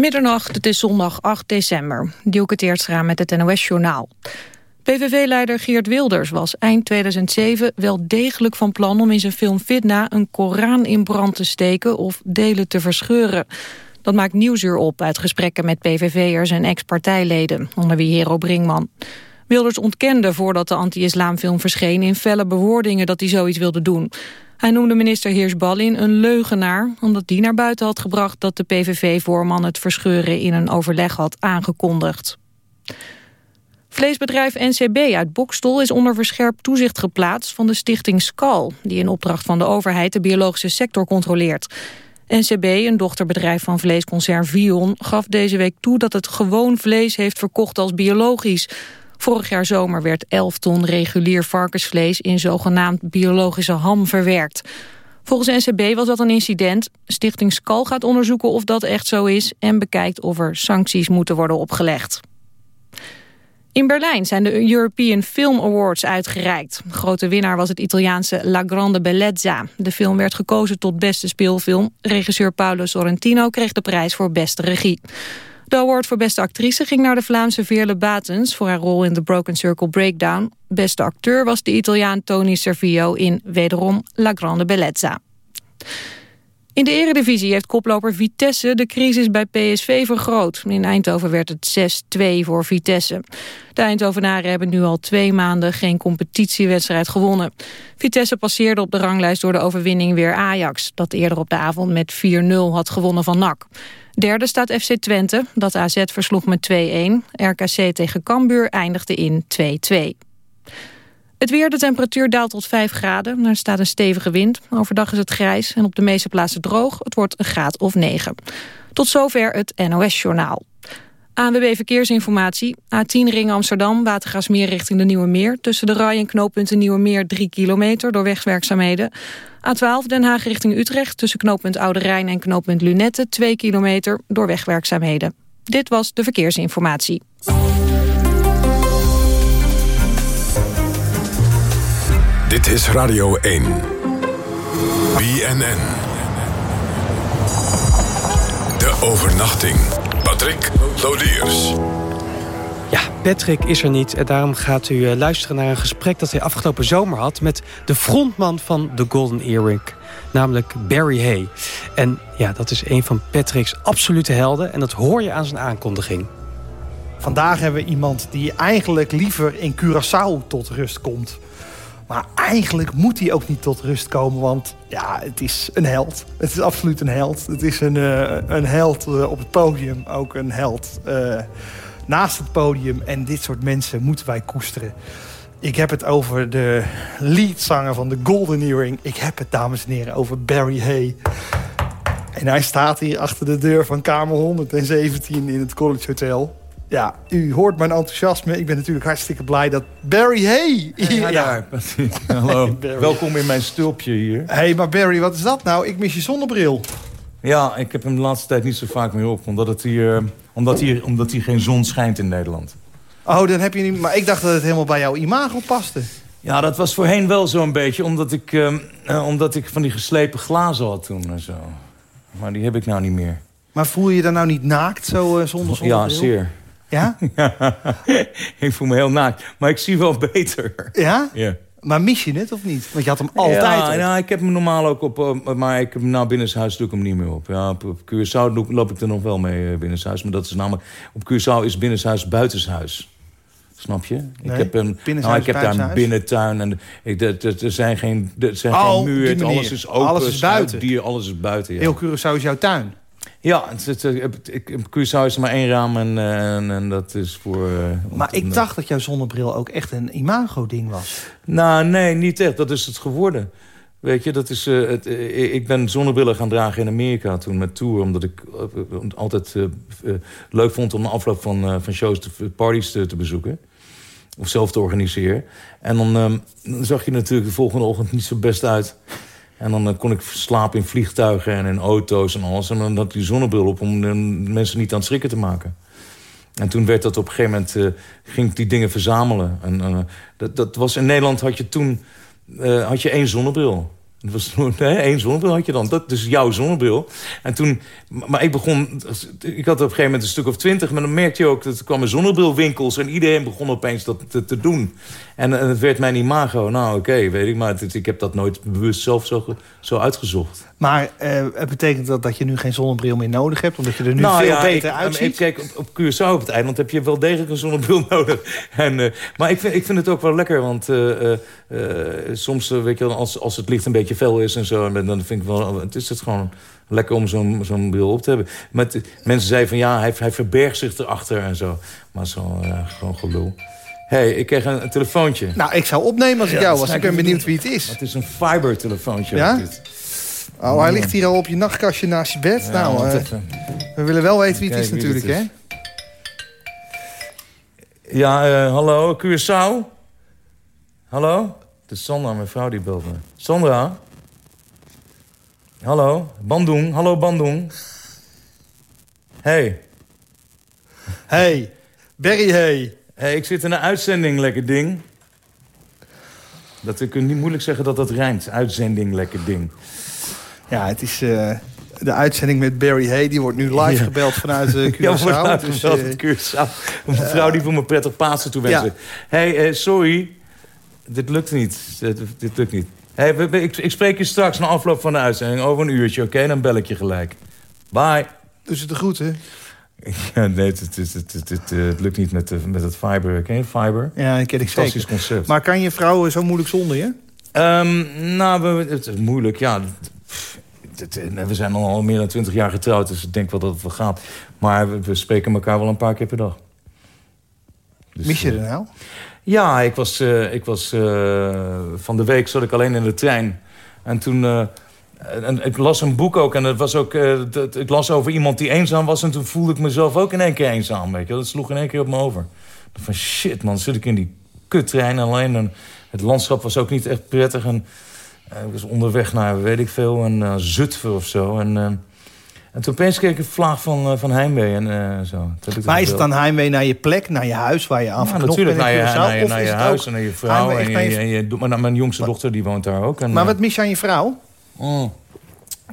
Middernacht, het is zondag 8 december. Dielke Teertstra met het NOS-journaal. PVV-leider Geert Wilders was eind 2007 wel degelijk van plan... om in zijn film Fitna een Koran in brand te steken of delen te verscheuren. Dat maakt nieuwsuur op uit gesprekken met PVV'ers en ex-partijleden... onder wie Hero Brinkman. Wilders ontkende voordat de anti-islamfilm verscheen... in felle bewoordingen dat hij zoiets wilde doen... Hij noemde minister Heersballin een leugenaar... omdat die naar buiten had gebracht dat de PVV-voorman het verscheuren in een overleg had aangekondigd. Vleesbedrijf NCB uit Bokstol is onder verscherpt toezicht geplaatst van de stichting SCAL... die in opdracht van de overheid de biologische sector controleert. NCB, een dochterbedrijf van vleesconcern Vion, gaf deze week toe dat het gewoon vlees heeft verkocht als biologisch... Vorig jaar zomer werd 11 ton regulier varkensvlees in zogenaamd biologische ham verwerkt. Volgens NCB was dat een incident. Stichting Skal gaat onderzoeken of dat echt zo is... en bekijkt of er sancties moeten worden opgelegd. In Berlijn zijn de European Film Awards uitgereikt. grote winnaar was het Italiaanse La Grande Bellezza. De film werd gekozen tot beste speelfilm. Regisseur Paolo Sorrentino kreeg de prijs voor beste regie. De award voor beste actrice ging naar de Vlaamse Veerle Batens... voor haar rol in The Broken Circle Breakdown. Beste acteur was de Italiaan Tony Servillo in wederom La Grande Bellezza. In de eredivisie heeft koploper Vitesse de crisis bij PSV vergroot. In Eindhoven werd het 6-2 voor Vitesse. De Eindhovenaren hebben nu al twee maanden geen competitiewedstrijd gewonnen. Vitesse passeerde op de ranglijst door de overwinning weer Ajax... dat eerder op de avond met 4-0 had gewonnen van NAC. Derde staat FC Twente, dat AZ versloeg met 2-1. RKC tegen Cambuur eindigde in 2-2. Het weer, de temperatuur daalt tot 5 graden. Er staat een stevige wind. Overdag is het grijs en op de meeste plaatsen droog. Het wordt een graad of 9. Tot zover het NOS-journaal. ANWB Verkeersinformatie. A10 Ring Amsterdam, Watergasmeer richting de Nieuwe Meer. Tussen de Rai en knooppunt Nieuwe Meer 3 kilometer door wegwerkzaamheden. A12 Den Haag richting Utrecht tussen knooppunt Oude Rijn en knooppunt Lunette 2 kilometer door wegwerkzaamheden. Dit was de Verkeersinformatie. Dit is Radio 1. BNN. De overnachting. Patrick Lodiers. Ja, Patrick is er niet. En daarom gaat u eh, luisteren naar een gesprek dat hij afgelopen zomer had... met de frontman van The Golden Earring, namelijk Barry Hay. En ja, dat is een van Patrick's absolute helden. En dat hoor je aan zijn aankondiging. Vandaag hebben we iemand die eigenlijk liever in Curaçao tot rust komt. Maar eigenlijk moet hij ook niet tot rust komen, want ja, het is een held. Het is absoluut een held. Het is een, uh, een held uh, op het podium, ook een held uh, naast het podium. En dit soort mensen moeten wij koesteren. Ik heb het over de leadzanger van de Golden Earring. Ik heb het, dames en heren, over Barry Hay. En hij staat hier achter de deur van kamer 117 in het College Hotel. Ja, u hoort mijn enthousiasme. Ik ben natuurlijk hartstikke blij dat Barry Hey hier... Ja, Hallo, welkom in mijn stulpje hier. Hé, hey, maar Barry, wat is dat nou? Ik mis je zonnebril. Ja, ik heb hem de laatste tijd niet zo vaak meer op. Omdat, het hier, omdat, hier, omdat hier geen zon schijnt in Nederland. Oh, dan heb je niet... Maar ik dacht dat het helemaal bij jouw imago paste. Ja, dat was voorheen wel zo'n beetje. Omdat ik, uh, omdat ik van die geslepen glazen had toen en zo. Maar die heb ik nou niet meer. Maar voel je je dan nou niet naakt, zo uh, zonder zonnebril? Ja, zeer. Ja? ik voel me heel naakt. Maar ik zie wel beter. Ja? Ja. Maar mis je het of niet? Want je had hem altijd ja, op. Ja, ik heb hem normaal ook op. Maar ik heb hem nou binnenshuis doe ik hem niet meer op. Ja, op, op Curaçao loop ik er nog wel mee binnenshuis. Maar dat is namelijk... Op Curaçao is binnenshuis buitenshuis. Snap je? Nee, ik heb, een, nou, ik heb daar een binnentuin. En ik, er, er zijn geen, er zijn oh, geen muren. Alles is open. Alles is buiten. Dier, alles is buiten, ja. Heel Curaçao is jouw tuin. Ja, het, het, het, Curaçao is maar één raam en, en, en dat is voor... Uh, maar ik dacht dat jouw zonnebril ook echt een imago-ding was. Nou, nee, niet echt. Dat is het geworden. Weet je, dat is, uh, het, uh, ik ben zonnebrillen gaan dragen in Amerika toen met tour. Omdat ik altijd leuk vond om de afloop van, van shows, te, parties te, te, bezoeken. Of zelf te organiseren. En dan, um, dan zag je natuurlijk de volgende ochtend niet zo best uit. En dan kon ik slapen in vliegtuigen en in auto's en alles. En dan had ik die zonnebril op om mensen niet aan het schrikken te maken. En toen werd dat op een gegeven moment... Uh, ging ik die dingen verzamelen. En, dat, dat was, in Nederland had je toen had je één zonnebril. Dat was één zonnebril had je dan. Dat is jouw zonnebril. En toen, maar ik begon, ik had op een gegeven moment een stuk of twintig, maar dan merkte je ook dat er kwamen zonnebrilwinkels en iedereen begon opeens dat te, te doen. En, en het werd mijn imago. Nou, oké, weet ik, maar het, ik heb dat nooit bewust zelf zo, zo uitgezocht. Maar uh, het betekent dat dat je nu geen zonnebril meer nodig hebt, omdat je er nu nou, veel ja, beter ik, uitziet? Kijk, op, op Curaçao op het eiland heb je wel degelijk een zonnebril nodig. En, uh, maar ik vind, ik vind het ook wel lekker, want uh, soms, weet je, als, als het licht een beetje fel is en zo, dan vind ik wel, het is het gewoon lekker om zo'n zo'n bril op te hebben. Maar mensen zeiden van ja, hij, hij verbergt zich erachter en zo. Maar zo gewoon gelul. Hé, hey, ik kreeg een, een, telefoontje. Nou, ik zou opnemen als ik jou was. Ik ben benieuwd wie het is. Het is een fiber-telefoontje. Ja? Oh, hij ligt hier al op je nachtkastje naast je bed. Ja, nou, uh, we willen wel weten wie het is natuurlijk, hè? Ja, uh, hallo, Curaçao? Hallo? Het is Sandra, mijn vrouw die belt me. Sandra? Hallo? Bandung? Hallo, Bandung? Hey. Hey. Berry, hey. Hey, ik zit in een uitzending, lekker ding. Dat, ik kan niet moeilijk zeggen dat dat rijmt. Uitzending, lekker ding. Ja, het is uh, de uitzending met Barry Hay. Die wordt nu live gebeld vanuit uh, Curaçao. Ja, dus, gebeld uh, Curaçao. Een vrouw die voor me prettig Pasen toe. Ja. hey, sorry. Dit lukt niet. Dit, dit lukt niet. Hey, ik, ik, spreek je straks na afloop van de uitzending over een uurtje, oké? Okay? Dan bel ik je gelijk. Bye. Dus het goed, hè? Ja, nee, het, het, het, het, het, lukt niet met, de, met het fiber. Ken je fiber? Ja, dat ken ik Fantastisch concept. Maar kan je vrouw zo moeilijk zonder je? Um, nou, het is moeilijk, ja. We zijn al meer dan twintig jaar getrouwd, dus ik denk wel dat het wel gaat. Maar we, spreken elkaar wel een paar keer per dag. Dus, Mis je er nou? Ja, ik was, uh, ik was uh, van de week zat ik alleen in de trein. En toen... Uh, en ik las een boek ook en het was ook, ik las over iemand die eenzaam was... en toen voelde ik mezelf ook in één keer eenzaam. Weet je. Dat sloeg in één keer op me over. Van shit man, zit ik in die kuttrein alleen. En het landschap was ook niet echt prettig. En ik was onderweg naar, weet ik veel, een uh, Zutphen of zo. En, en toen opeens kreeg ik een vlaag van, uh, van heimwee en zo. Maar is het dan heimwee naar je plek, naar je huis waar je aan ja, natuurlijk, naar je, naar je, naar je huis en naar je vrouw. En, je, je, mijn, mijn jongste dochter die woont daar ook. En, maar wat mis je aan je vrouw? Oh.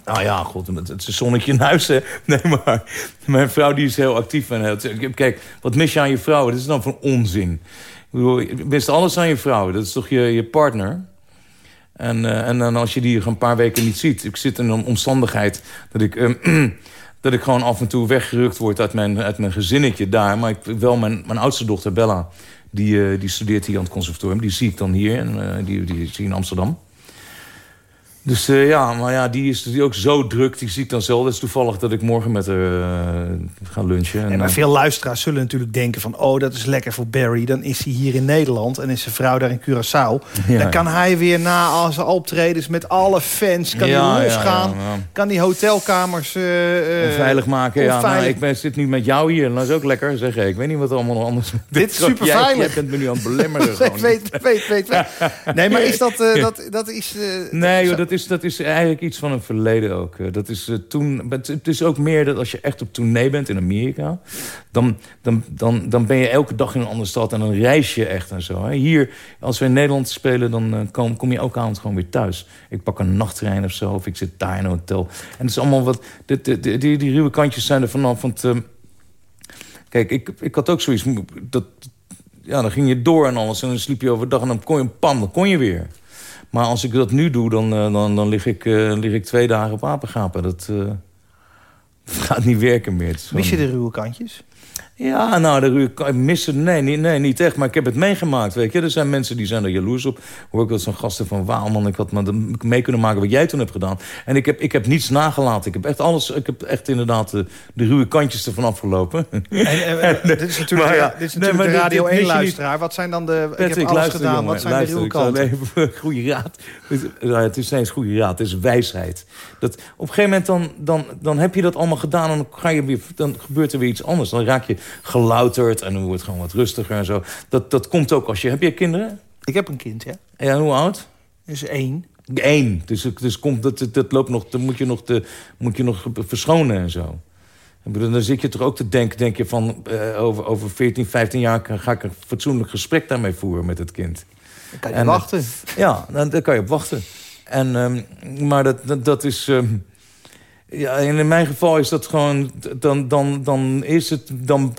Nou ja, god, het is een zonnetje in huis, hè. Nee, maar mijn vrouw die is heel actief. En heel, kijk, wat mis je aan je vrouw? Dat is dan van onzin. Ik bedoel, je mist alles aan je vrouw. Dat is toch je, je partner? En, uh, en als je die een paar weken niet ziet. Ik zit in een omstandigheid dat ik, uh, dat ik gewoon af en toe weggerukt word uit mijn, uit mijn gezinnetje daar. Maar ik, wel mijn, mijn oudste dochter Bella, die, uh, die studeert hier aan het conservatorium. Die zie ik dan hier en die, die zie ik in Amsterdam. Dus uh, ja, maar ja, die is die ook zo druk. Die zie ik dan zelf. Het is toevallig dat ik morgen met haar uh, ga lunchen. En, en maar veel luisteraars zullen natuurlijk denken van... oh, dat is lekker voor Barry. Dan is hij hier in Nederland en is zijn vrouw daar in Curaçao. Ja, dan kan hij weer na al zijn optredens met alle fans... kan ja, hij losgaan, kan die hotelkamers... Uh, veilig maken. Ja, nou, ik ben, zit nu met jou hier. Dat is ook lekker, zeg ik. Ik weet niet wat allemaal anders... Dit is super veilig. Jij bent me nu aan het belemmeren. weet, weet, weet, weet, Nee, maar is dat... dat, dat is, nee, joh, dat is dat is eigenlijk iets van een verleden ook. Eh, dat is, uh, toen, het is ook meer dat als je echt op tournee bent in Amerika... Dan, dan, dan, dan ben je elke dag in een andere stad en dan reis je echt en zo. Hè. Hier, als we in Nederland spelen, dan uh, kom, kom je elke avond gewoon weer thuis. Ik pak een nachttrein of zo, of ik zit daar in een hotel. En het is allemaal wat... Die, die, ruwe kantjes zijn er vanaf. Want, kijk, ik, ik had ook zoiets... Dat, ja, dan ging je door en alles. En dan sliep je overdag en dan kon je een pan, dan kon je weer. Maar als ik dat nu doe, dan, uh, dan, dan lig, ik, uh, lig ik twee dagen op apengapen. Dat, uh, dat gaat niet werken meer. Mis je de ruwe kantjes? Ja, nou, de ruwe missen, nee, niet, nee, niet echt. Maar ik heb het meegemaakt, weet je. Er zijn mensen die zijn er jaloers op. Hoor ik wel zo'n gasten van... Wauw, man, ik had maar mee kunnen maken wat jij toen hebt gedaan. En ik heb, ik heb niets nagelaten. Ik heb echt alles... Ik heb echt inderdaad de, de ruwe kantjes ervan afgelopen. En, en, dit is natuurlijk, ja, dit is natuurlijk nee, de Radio 1-luisteraar. Wat zijn dan de... Ik heb alles gedaan. Jongen, wat zijn luister, de ruwe kanten? Goede raad. Het is eens goede raad. Het is wijsheid. Dat, op een gegeven moment dan, dan, dan heb je dat allemaal gedaan... en dan, ga je weer, dan gebeurt er weer iets anders. Dan raak je gelouterd en dan wordt het gewoon wat rustiger en zo. Dat, dat komt ook als je... Heb je kinderen? Ik heb een kind, ja. Ja, hoe oud? Is één. Eén. Dus, dus komt, dat, dat loopt nog, dan moet je nog, de, moet je nog verschonen en zo. Dan zit je toch ook te denken, denk je van... Uh, over, over 14, 15 jaar ga ik een fatsoenlijk gesprek daarmee voeren met het kind. Dan kan je en, wachten. Ja, dan, dan kan je op wachten. En, ehm, maar dat, dat, dat is... ehm, ja, en in mijn geval is dat gewoon... Dan, dan, dan is het... Dan,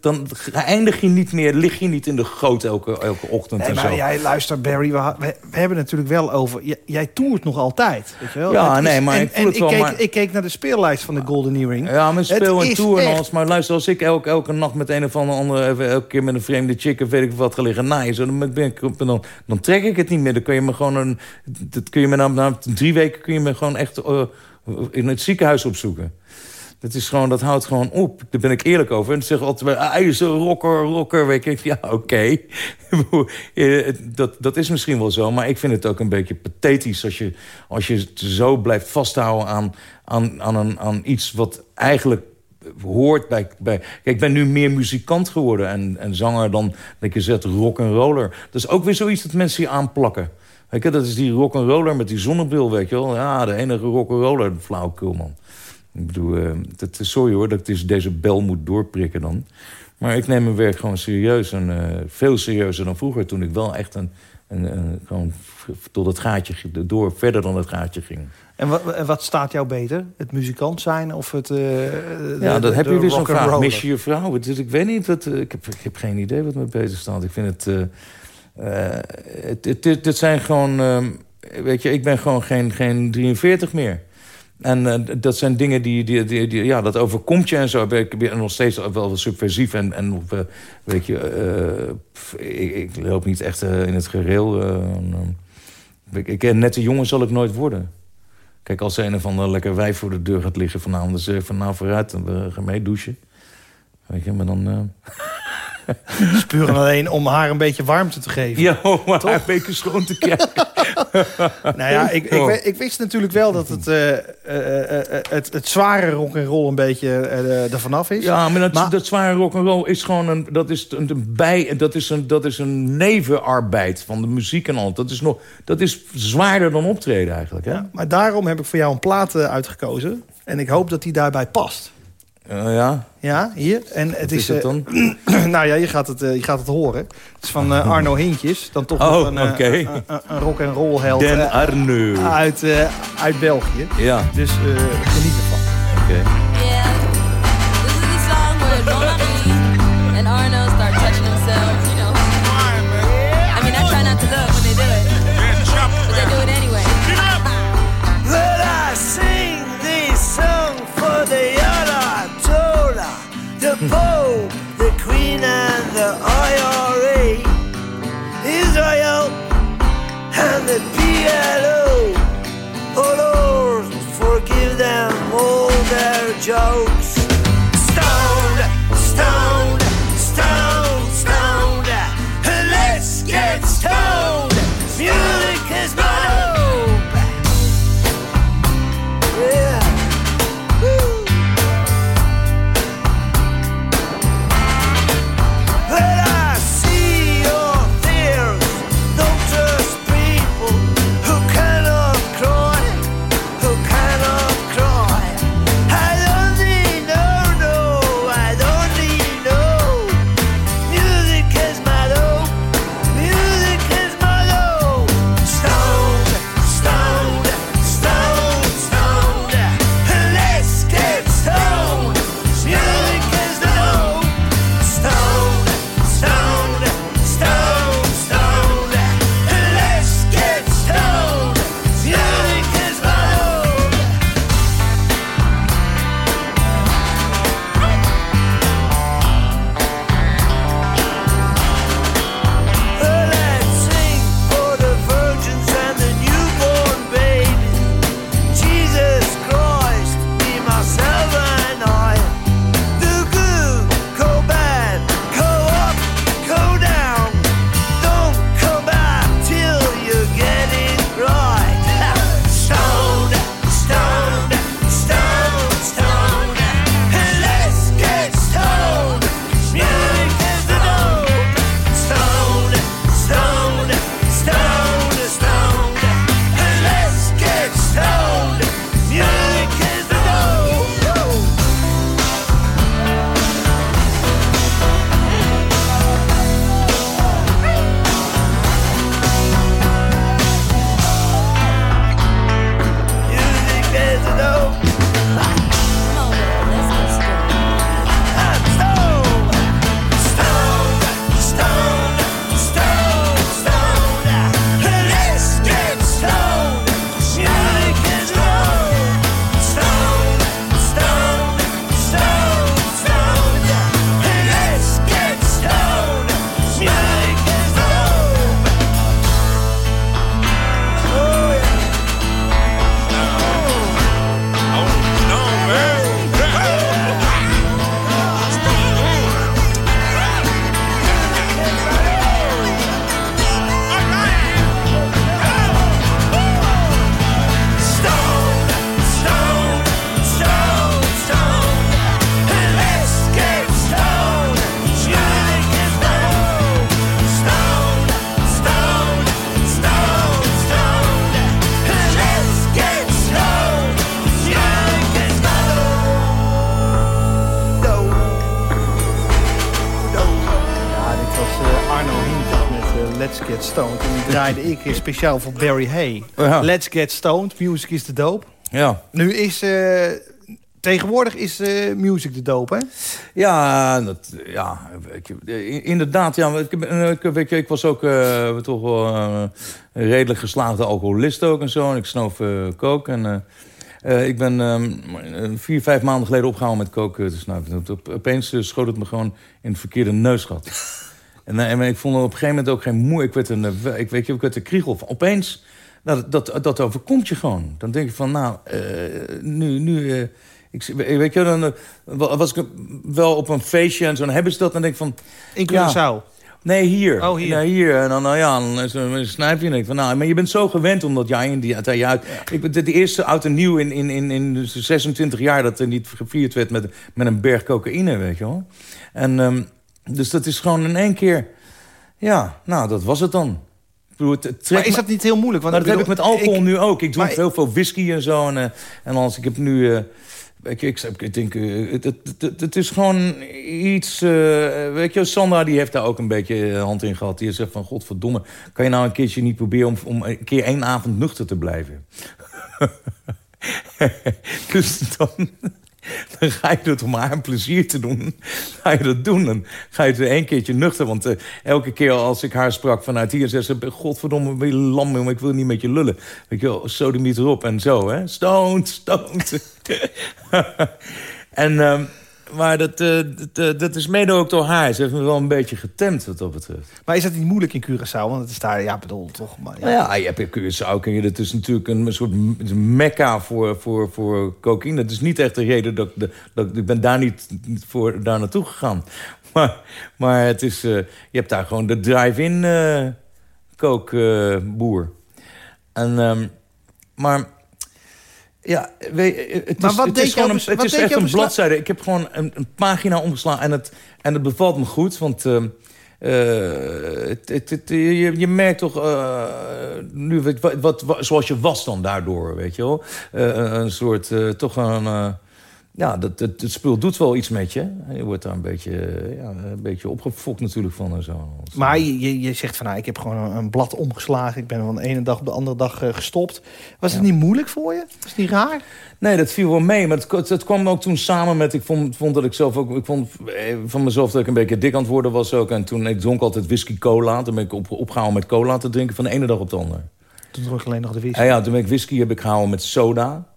dan eindig je niet meer... Lig je niet in de goot elke, elke ochtend Nee, en maar zo. jij luistert, Barry. We, we, we hebben het natuurlijk wel over... Jij, jij toert nog altijd, weet je wel? Ja, Het is- nee, maar en, ik voel en het wel, keek, maar- ik keek naar de speellijst van de Golden Earring. Ja, maar speel en is tour en alles. Maar luister, als ik elke, elke nacht met een of andere... elke keer met een vreemde chick of weet ik wat ga liggen naaien... Zo, dan, dan, dan trek ik het niet meer. Dan kun je me gewoon een... Dat kun je me na, na drie weken kun je me gewoon echt eh, in het ziekenhuis opzoeken. Dat, is gewoon, dat houdt gewoon op. Daar ben ik eerlijk over. En dan zeggen altijd, ah, een rocker, rocker. Weet je. Ja, oké. Eh, dat, dat is misschien wel zo. Maar ik vind het ook een beetje pathetisch... als je, als je zo blijft vasthouden aan, aan, aan, een, aan iets wat eigenlijk hoort bij, bij... Kijk, ik ben nu meer muzikant geworden en, en zanger dan dat je zegt rock and roller. Dat is ook weer zoiets dat mensen je aanplakken. Weet je, dat is die rock and roller met die zonnebril, weet je wel. Ja, de enige rock and roller, flauwekul, man. Ik bedoel, eh, dat, sorry hoor, dat ik dus deze bel moet doorprikken dan. Maar ik neem mijn werk gewoon serieus. En eh, veel serieuzer dan vroeger, toen ik wel echt een, een, een- gewoon tot het gaatje door, verder dan het gaatje ging. En wat, en wat staat jou beter? Het muzikant zijn of het... eh, de- Ja, dat de- heb de je weer zo'n vraag. rock'n'roller? Mis je je vrouw? Dus ik weet niet, wat, ik, heb, ik heb geen idee wat me beter staat. Ik vind het... eh, eh, het, het zijn gewoon... ehm, weet je, ik ben gewoon geen, geen 43 meer. En eh, dat zijn dingen die, die, die, Ja, dat overkomt je en zo. Ik ben nog steeds wel wat subversief. En, en eh, weet je... eh, ik, loop niet echt eh, in het gereel. eh, en, eh, ik, ik, nette jongen zal ik nooit worden. Kijk, als een of ander lekker wijf voor de deur gaat liggen vanavond... dan zeg ik van nou vooruit, dan we gaan mee douchen. Weet je, maar dan... Spuren alleen om haar een beetje warmte te geven. Ja, om haar een beetje schoon te krijgen. Nou ja, ik, ik, Oh. ik wist natuurlijk wel dat het, eh, eh, eh, het, het zware rock en roll een beetje er vanaf is. Ja, maar dat, Maar- dat zware rock'n'roll is gewoon een, dat is een, een bij, dat is een, dat is een nevenarbeid van de muziek en al. Dat is, nog, dat is zwaarder dan optreden eigenlijk. Hè? Ja, maar daarom heb ik voor jou een plaat uitgekozen. En ik hoop dat die daarbij past. Eh, ja, Ja, hier. En het wat is, is het eh, dan? nou ja, je gaat het, eh, je gaat het horen. Het is van eh, Arno Hintjes. Dan toch Oh, nog een, een, rock en roll held Den Arno. uit, uit België. Ja, Dus geniet ervan. oké. Go. Draaide ik eh, speciaal voor Barry Hay. Ja. Let's Get Stoned, music is de doop. Ja. Nu is... eh, tegenwoordig is eh, music de doop, hè? Ja, dat, ja ik, inderdaad. Ja, ik, ik, ik was ook eh, toch wel een redelijk geslaagde alcoholist ook en zo. En ik snoof kook. En, ik ben ehm, vier, vijf maanden geleden opgehouden met koken te snuiven. Op- op- Opeens schoot het me gewoon in het verkeerde neusgat. En, eh, en ik vond er op een gegeven moment ook geen moe. Ik werd een, eh, ik weet je, ik werd een kriegel. van. Opeens, nou, dat, dat, dat overkomt je gewoon. Dan denk je van, nou, eh, nu... nu ik, weet je, dan was ik wel op een feestje en zo. Dan hebben ze dat en denk ik van... In Ja. Curaçao. Nee, hier. Oh, hier. Ja, hier. En dan, nou ja, dan is een snijpje. En ik van, nou, maar je bent zo gewend omdat jij in die uit. Ik ben de, de eerste oud en nieuw in, in, in, in de 26 jaar dat er niet gevierd werd met, met een berg cocaïne, weet je wel. En ehm, dus dat is gewoon in één keer. Ja, nou, dat was het dan. Ik het, Maar is dat niet heel moeilijk? Want maar dat heb ik met alcohol ik- nu ook. Ik drink heel veel whisky en zo. En, eh, en als ik heb nu... weet je, ik, ik denk, eh, het, het, het, het is gewoon iets... weet je, Sandra die heeft daar ook een beetje hand in gehad. Die zegt van, godverdomme, kan je nou een keertje niet proberen... om, om een keer één avond nuchter te blijven? dus dan, dan ga je dat om haar een plezier te doen. Ga je dat doen. Dan ga je het één keertje nuchter. Want eh, elke keer als ik haar sprak vanuit hier... zei ze, godverdomme, ben je lam, jongen, ik wil niet met je lullen. Weet je wel, sodemiet erop en zo, hè. Stoned, stoned. en... ehm, maar dat, eh, dat, eh, dat is mede ook door haar. Ze heeft me wel een beetje getemd wat dat betreft. Maar is dat niet moeilijk in Curaçao? Want het is daar, ja, bedoel, toch... Maar, ja. Nou ja, je hebt Curaçao, ken je, dat is natuurlijk een soort mekka voor, voor, voor cocaïne. Dat is niet echt de reden dat, dat ik ben daar niet voor daar naartoe gegaan. Maar, maar het is, eh, je hebt daar gewoon de drive-in kookboer. en, ehm, maar ja, weet, je, het Maar is, wat het deed is gewoon een, het is echt een bladzijde. Ik heb gewoon een, een pagina omgeslagen en het, en het bevalt me goed. Want ehm, eh, het, het, het- je, je merkt toch eh, nu wat, wat, wat, wat- zoals je was dan daardoor, weet je wel. Eh, een, soort, eh, toch een... ja, dat, dat, het spul doet wel iets met je. Je wordt daar een beetje, ja, een beetje opgefokt natuurlijk van en zo. Maar je, je, zegt van, nou, ik heb gewoon een, een blad omgeslagen. Ik ben van de ene dag op de andere dag eh, gestopt. Was het niet moeilijk voor je? Was het niet raar? Nee, dat viel wel mee. Maar het, het, kwam ook toen samen met... Ik vond, vond dat ik zelf ook... Ik vond eh, van mezelf dat ik een beetje dik aan het worden was ook. En toen, ik dronk altijd whisky cola. Toen ben ik op, opgehouden met cola te drinken van de ene dag op de andere. Toen dronk ik alleen nog de whisky. Ja, ja, toen ben ik whisky heb ik gehouden met soda.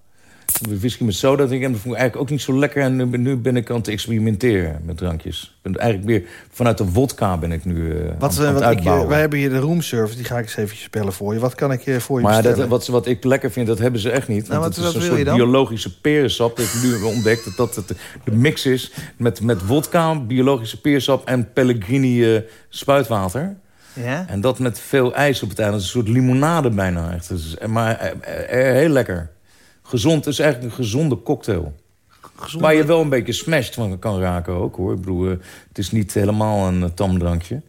Whisky met soda drinken. En dat vond ik eigenlijk ook niet zo lekker. En nu, ben- nu ben ik aan het experimenteren met drankjes. Ik ben eigenlijk weer vanuit de wodka ben ik nu eh Wat, aan, eh, aan wat ik, eh, wij hebben hier de roomservice, die ga ik eens eventjes bellen voor je. Wat kan ik voor je Maar dat, wat, wat ik lekker vind, dat hebben ze echt niet. Nou, Want wat- het is een soort biologische perensap. Dat ik nu heb ontdekt dat dat het, de mix is met, met wodka, biologische peersap en Pellegrini spuitwater. Ja? En dat met veel ijs op het einde. Dat is een soort limonade bijna. Echt. Is, maar heel lekker. Gezond. Het is eigenlijk een gezonde cocktail. Waar je wel een beetje smashed van kan raken ook hoor. Ik bedoel, eh, het is niet helemaal een uh, tamdrankje.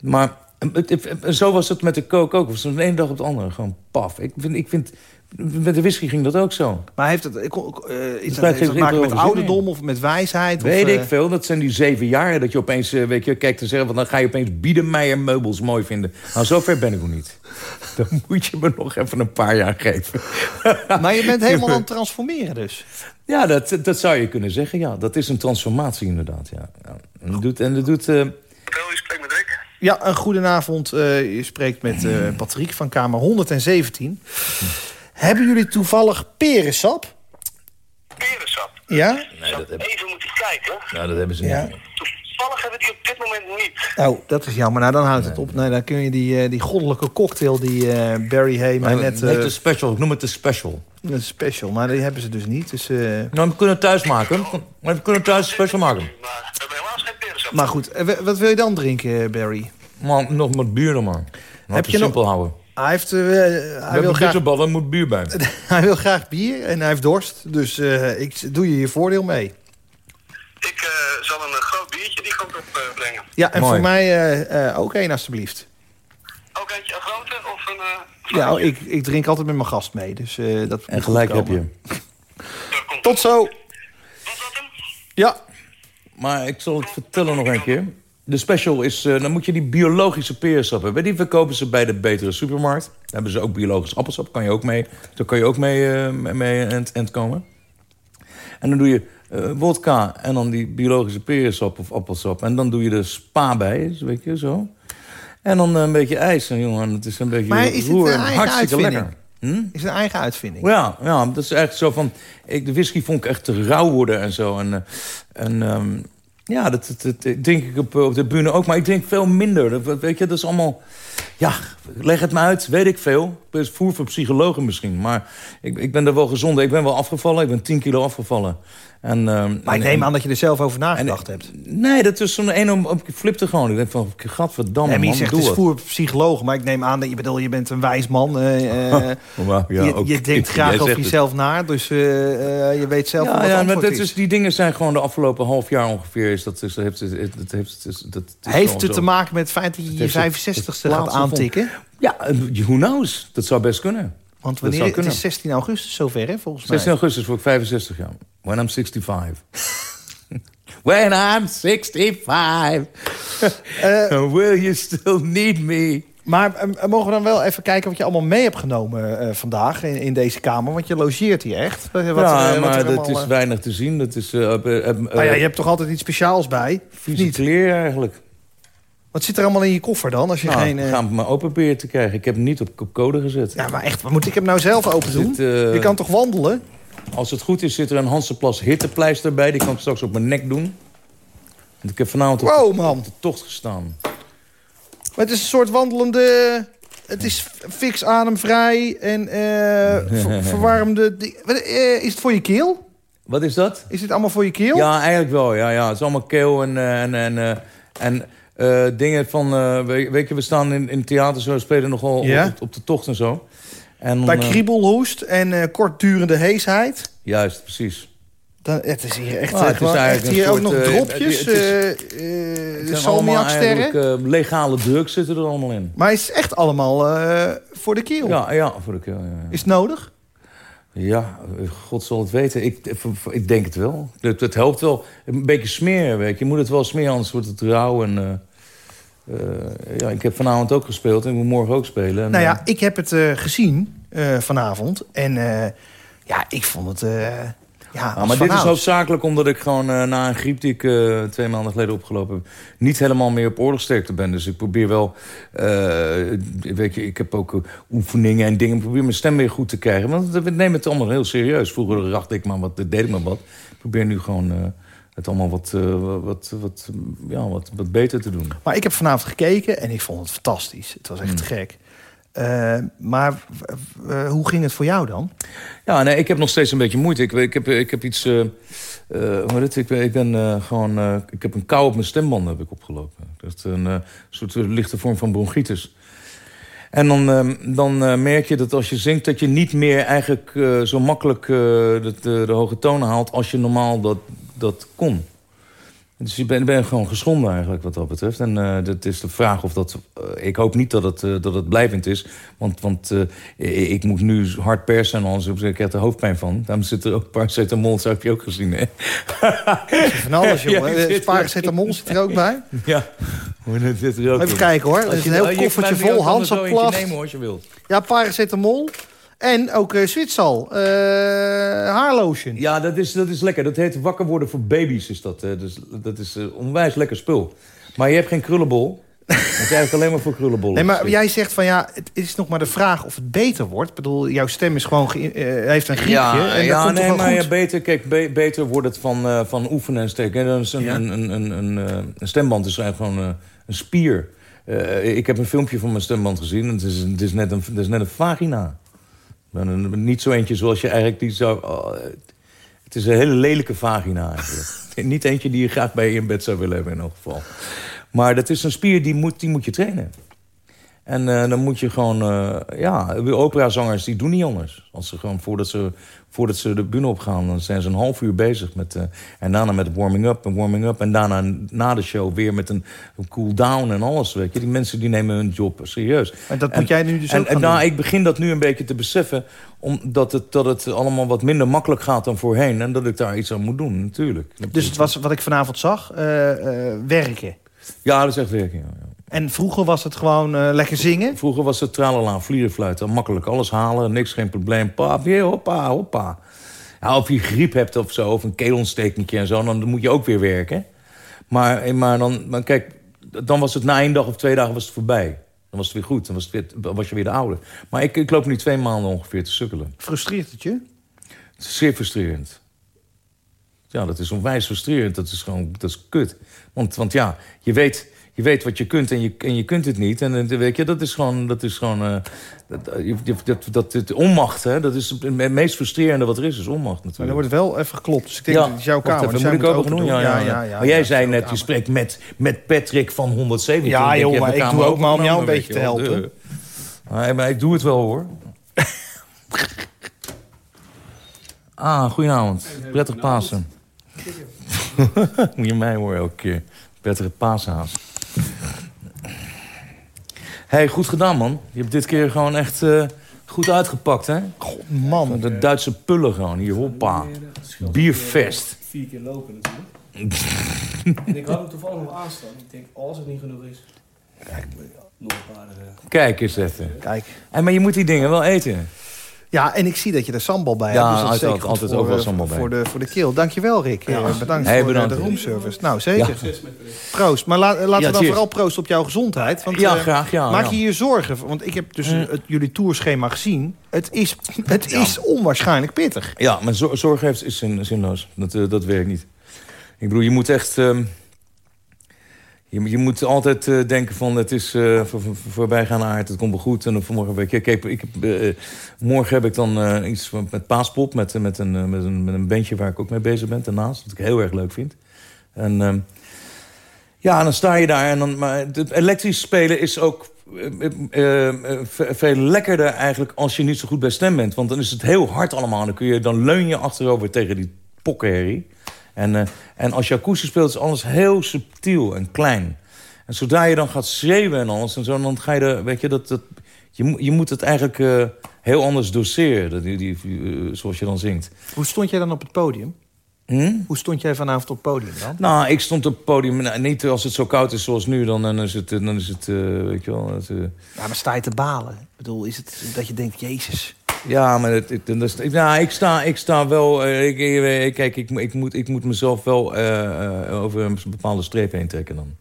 Maar eh, het- het- het- zo was het met de coke ook. Het was van de ene dag op de andere. Gewoon paf. Ik vind, ik vind, met de whisky ging dat ook zo. Maar heeft het, ik, eh, is dat, heeft dat maken met ouderdom of met wijsheid? Weet of, ik eh, veel. Dat zijn die zeven jaar dat je opeens eh, weet je, kijkt te zeggen... van dan ga je opeens Biedermeier meubels mooi vinden. Nou, zover ben ik nog niet. Dan moet je me nog even een paar jaar geven. Maar je bent helemaal aan het transformeren dus. Ja, dat, dat zou je kunnen zeggen. Ja, dat is een transformatie inderdaad. Ja. Ja. En dat doet... En dat doet eh, Ja, een goedenavond. eh je spreekt met eh, Patrick van Kamer 117. Hebben jullie toevallig perensap? Perensap. Ja? nee, dat, heb, Even moeten kijken. nou, dat hebben ze Ja. niet. Toevallig hebben die op dit moment niet. Oh, dat is jammer. Nou, dan houdt het op. Nee, dan kun je die, eh, die goddelijke cocktail die eh, Barry Hay mij Maar net... net eh, de special. Ik noem het de special. een special, maar die hebben ze dus niet. Dus, eh, Nou, we kunnen het thuis maken. Maar we kunnen thuis special maken. Maar we hebben helaas geen perensap. maar goed, wat wil je dan drinken, Barry? Maar nog met bier dan maar. Heb Heb je je nog- simpel houden. Hij, heeft, eh, hij, wil graag, bitterballen, moet bier bij. hij wil graag bier en hij heeft dorst. Dus eh, ik doe je je voordeel mee. Ik eh, zal een groot biertje die kant op brengen. Ja, en Mooi. voor mij eh, eh, ook één alstublieft. Ook eentje een grote of een... eh, Ja, ik, ik drink altijd met mijn gast mee. Dus, eh, dat En gelijk heb je. Tot zo. Was hem? Ja, Maar ik zal het vertellen nog een keer. De special is, eh, dan moet je die biologische peersap hebben. Die verkopen ze bij de betere supermarkt. Daar hebben ze ook biologisch appelsap. Kan je ook mee, daar kan je ook mee, eh, mee het komen. En dan doe je eh wodka en dan die biologische peersap of appelsap. En dan doe je er spa bij, weet je, zo. En dan een beetje ijs, en jongen. Het is een beetje Maar is het roer een en eigen hartstikke uitvinding? lekker. Hm? Is het een eigen uitvinding? Ja, ja, dat is echt zo van... Ik, de whisky vond ik echt te rauw worden en zo. En, en ehm, ja, dat, drink ik op, op de bühne ook. Maar ik drink veel minder. Dat, weet je, dat is allemaal... Ja, leg het me uit, weet ik veel. Ik ben voer voor psychologen misschien. Maar ik, ik ben er wel gezond. Ik ben wel afgevallen. Ik ben 10 kilo afgevallen. En, ehm, Maar ik en- neem aan dat je er zelf over nagedacht hebt. Nee, dat is zo'n een om... flipte gewoon. Ik denk van, gadverdamme, Nee, je zegt het is voor psychologen, maar ik neem aan dat je bedoel, je bent een wijs man. eh, eh, ja, je, ook je denkt graag over jezelf na, dus eh, je weet zelf Ja, wat ja maar dat is. is, die dingen zijn gewoon de afgelopen half jaar ongeveer. Is dat, is, dat heeft, het- dat heeft, dat, Heeft te maken met het feit dat je je heeft het- 65ste het gaat aantikken? Ja, eh, who knows? Dat zou best kunnen. Want wanneer, het kunnen. is 16 augustus zover, hè, volgens mij. 16 augustus word ik 65 jaar. When I'm 65. When I'm 65. Eh, will you still need me? Maar eh, mogen we dan wel even kijken wat je allemaal mee hebt genomen vandaag in, in deze kamer? Want je logeert hier echt. Wat, ja, wat maar dat allemaal, is weinig te zien. Dat is uh, nou ja, je hebt toch altijd iets speciaals bij? Vieze niet? kleren eigenlijk. Wat zit er allemaal in je koffer dan? Als je Nou, geen, eh, gaan maar open proberen te krijgen. Ik heb hem niet op, op code gezet. Ja, maar echt, wat moet ik hem nou zelf open doen? Eh, Je kan toch wandelen? Als het goed is, zit er een Hansenplas hittepleister bij. Die kan ik straks op mijn nek doen. Want ik heb vanavond op Wow, man. de tocht gestaan. Maar het is een soort wandelende... Het is fix ademvrij en eh, ver- verwarmde... is het voor je keel? Wat is dat? Is dit allemaal voor je keel? Ja, eigenlijk wel. Ja, ja. Het is allemaal keel en, en, en, en eh, dingen van... weet, je, we staan in, in theater zo, spelen nogal Ja. op, op de tocht en zo. En Bij eh, kriebelhoest en kortdurende heesheid. Juist, precies. Dan, het is hier echt, Ah, het is echt hier ook nog dropjes. salmiaksterren. legale drugs zitten er allemaal in. Maar is het echt allemaal voor de keel? Ja, ja, voor de keel. Ja, ja. Is het nodig? Ja, God zal het weten. Ik, ik denk het wel. Het, het helpt wel. Een beetje smeren, weet je. Je moet het wel smeren, anders wordt het rauw. En, eh, ja, ik heb vanavond ook gespeeld en ik moet morgen ook spelen. En, Nou ja, ik heb het eh, gezien eh, vanavond. En ja, ik vond het... ja, als maar dit is hoofdzakelijk omdat ik gewoon na een griep die ik twee maanden geleden opgelopen heb... niet helemaal meer op oorlogsterkte ben. Dus ik probeer wel... weet je, ik heb ook oefeningen en dingen. Ik probeer mijn stem weer goed te krijgen. Want we nemen het allemaal heel serieus. Vroeger dacht ik maar wat, deed ik maar wat. Ik probeer nu gewoon... het allemaal wat, eh, wat, wat, ja, wat, wat beter te doen. Maar ik heb vanavond gekeken en ik vond het fantastisch. Het was echt Hmm. gek. Eh, maar eh, hoe ging het voor jou dan? Ja, nee, ik heb nog steeds een beetje moeite. Ik, ik, heb, ik heb iets... hoe heet het? Ik, ben- ik ben gewoon... ik heb een kou op mijn stembanden heb ik opgelopen. Dat is een soort lichte vorm van bronchitis. En dan, eh, dan merk je dat als je zingt... dat je niet meer eigenlijk zo makkelijk de, de, de hoge tonen haalt... als je normaal dat, dat kon. Dus je bent ben gewoon geschonden eigenlijk wat dat betreft. En eh dat is de vraag of dat... eh, ik hoop niet dat het, eh, dat het blijvend is. Want, want ik- ik moet nu hard persen en anders ik er hoofdpijn van. Daarom zit er ook paracetamol, dat heb je ook gezien, hè? Van alles, jongen. Ja, zit- Paracetamol zit er ook bij. ja, Even kijken hoor. Er Als is je- een heel je koffertje vol. zo eentje Hansaplast. nemen hoor, als je wilt. Ja, paracetamol. En ook eh Zwitsal. eh haarlotion. Ja, dat is, dat is lekker. Dat heet wakker worden voor baby's. Is dat, eh, dus, dat is eh, onwijs lekker spul. Maar je hebt geen krullenbol. Dat is eigenlijk alleen maar voor krullenbollen. Nee, maar jij zegt van ja, het is nog maar de vraag of het beter wordt. Ik bedoel, jouw stem is gewoon ge- heeft een griepje. Ja, en ja komt nee, maar ja, beter, kijk, be- beter wordt het van, eh, van oefenen en steken. Dat is een, Ja. een, een, een, een, eh, een stemband is eigenlijk gewoon eh, een spier. Eh, ik heb een filmpje van mijn stemband gezien. en Het is, het is, net, een, het is net een vagina. Een- niet zo eentje zoals je eigenlijk die zou... oh, het is een hele lelijke vagina eigenlijk. niet eentje die je graag bij je in bed zou willen hebben in elk geval. Maar dat is een spier die moet, die moet je trainen. En eh, dan moet je gewoon... eh ja, operazangers die doen niet anders. Als ze gewoon voordat ze, voordat ze de bühne opgaan... dan zijn ze een half uur bezig met... eh, en daarna met warming-up en warming-up. En daarna na de show weer met een, een cool-down en alles. Weet je. Die mensen die nemen hun job serieus. En dat moet jij nu dus en, ook en gaan nou, doen. ik begin dat nu een beetje te beseffen... omdat het, dat het allemaal wat minder makkelijk gaat dan voorheen. En dat ik daar iets aan moet doen, natuurlijk. Dus het was wat ik vanavond zag, werken. Ja, dat is echt werken. Ja. En vroeger was het gewoon eh, lekker zingen. Vroeger was het tralala, vlierenfluiten. Makkelijk alles halen, niks, geen probleem. Pap, weer, hoppa, hoppa. Ja, of je griep hebt of zo, of een keelontstekentje en zo... dan moet je ook weer werken. Maar, eh, maar, dan, maar kijk, dan was het na één dag of twee dagen was het voorbij. Dan was het weer goed, dan was, het weer, was je weer de oude. Maar ik, ik loop nu twee maanden ongeveer te sukkelen. Frustreert het je? Het is zeer frustrerend. Ja, dat is onwijs frustrerend. Dat is gewoon, dat is kut. Want, want ja, je weet, je weet wat je kunt en je, en je kunt het niet. En eh, weet je, dat is gewoon, dat is gewoon, eh, dat, eh, je- dat, dat, het onmacht, hè, dat is het me- meest frustrerende wat er is, is onmacht Maar natuurlijk. er wordt wel even geklopt. Dus ik denk, Ja, dat is jouw kamer. even, dus moet ik ook nog doen? doen. Ja, ja, ja. Maar jij zei net, je spreekt met, met Patrick van 170. Ja, joh, maar ik doe ook maar om jou een beetje te helpen. Nee, maar ik doe het wel, hoor. ah, goedenavond. Prettig Pasen. Moet je mij horen elke keer. Prettige paashaas. Hey, goed gedaan, man. Je hebt dit keer gewoon echt eh, goed uitgepakt, hè? Man, De Duitse pullen gewoon. Hier, hoppa. Bierfest. Vier keer lopen natuurlijk. en ik had hem toevallig nog aanstaan. Ik denk, als het niet genoeg is... Nog een paar... eh, Kijk eens even. kijk. En, maar je moet die dingen wel eten. Ja, en ik zie dat je er sambal bij Ja, hebt. Dus dat is zeker altijd voor, overal eh, sambal bij. Voor de, voor de keel. Dankjewel, Rick. Eh, bedankt Hey, voor bedankt, de, roomservice. Nou, zeker. Proost. Maar la- laten Ja, we dan cheers. vooral proosten op jouw gezondheid. Want, Ja, eh, graag, ja, Maak ja. je je zorgen? Want ik heb dus het, jullie tourschema gezien. Het is, het is onwaarschijnlijk pittig. Ja, maar zor- zorg heeft is zin, zinloos. Dat, eh, dat werkt niet. Ik bedoel, je moet echt... ehm, je, je moet altijd eh, denken van het is eh, voor, voor, voorbijgaande aard, het komt wel goed. En dan vanmorgen kijk, ik heb, eh, morgen heb ik dan iets met paaspop, met, met, een, met, een, met een bandje waar ik ook mee bezig ben daarnaast. Wat ik heel erg leuk vind. En ehm, ja, dan sta je daar en dan... Maar elektrisch spelen is ook ve- veel lekkerder eigenlijk als je niet zo goed bij stem bent. Want dan is het heel hard allemaal. Dan, kun je, dan leun je achterover tegen die pokkenherrie. En, eh, en als je akoestisch speelt is alles heel subtiel en klein. En zodra je dan gaat schreeuwen en alles en zo... dan ga je er, weet je, dat, dat, je, moet- je moet het eigenlijk eh, heel anders doseren. Dat, die, die, eh, zoals je dan zingt. Hoe stond jij dan op het podium? Hm? Hoe stond jij vanavond op het podium dan? Nou, ik stond op het podium. nou, niet als het zo koud is zoals nu. Dan, dan is het, dan is het weet je wel... Het, Ja, maar sta je te balen? Ik bedoel, is het dat je denkt, jezus... Ja, maar het, het, dat nou, ik, sta, ik sta wel... eh, ik, kijk, ik, ik, moet, ik moet mezelf wel eh, over een bepaalde streep heen trekken dan.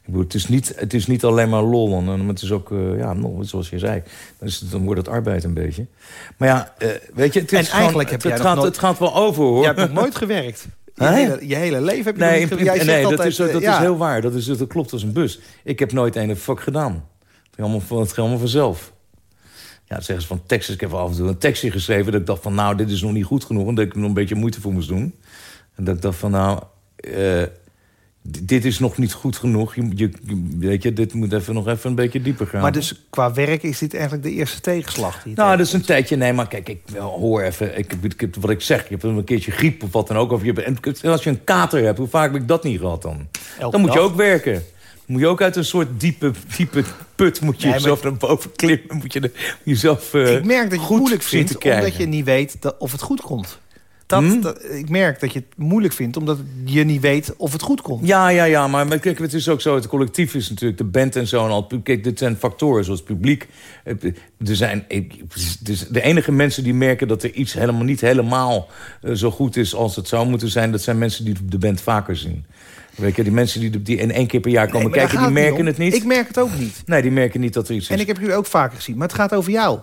Ik bedoel, het, is niet, het is niet alleen maar lol. Dan, maar het is ook, ja, nog, zoals je zei. Dan, is het, dan wordt het arbeid een beetje. Maar ja, eh, weet je... Het is En gewoon- eigenlijk heb jij gaat, nooit- het gaat wel over, hoor. Je hebt nog nooit gewerkt. Je, hele, je hele leven heb je Nee, niet. Jij nee dat, altijd, is, dat is heel waar. Dat, is, dat klopt als een bus. Ik heb nooit een vak gedaan. Het ging allemaal, het ging allemaal vanzelf. Ja, zeggen ze van teksten. Ik heb af en toe een tekstje geschreven... dat ik dacht van, nou, dit is nog niet goed genoeg... en dat ik er nog een beetje moeite voor moest doen. En dat ik dacht van, nou... eh, dit is nog niet goed genoeg. Je, je, weet je, dit moet even nog even een beetje dieper gaan. Maar dus qua werk is dit eigenlijk de eerste tegenslag die Nou, dat is een tijdje. Nee, maar kijk, ik hoor even. Ik, ik, wat ik zeg, je hebt een keertje griep of wat dan ook. Of je, en als je een kater hebt, hoe vaak heb ik dat niet gehad dan? Elke dan moet je ook werken. Moet je ook uit een soort diepe, diepe put moet je Nee, jezelf naar boven klimmen. Moet je de- jezelf eh, Ik merk dat je het moeilijk vindt omdat je niet weet dat, of het goed komt. Dat, Hm? dat- ik merk dat je het moeilijk vindt omdat je niet weet of het goed komt. Ja, ja, ja, maar maar kijk, het is ook zo. Het collectief is natuurlijk de band en zo. En al, kijk, dit zijn factoren zoals publiek. Eh, Er zijn, dus de enige mensen die merken dat er iets helemaal niet helemaal eh, zo goed is als het zou moeten zijn, dat zijn mensen die de band vaker zien. Weet je, die mensen die, die in één keer per jaar komen Nee, kijken, die merken het niet. Ik merk het ook niet. Nee, die merken niet dat er iets is. En ik heb jullie ook vaker gezien. Maar het gaat over jou.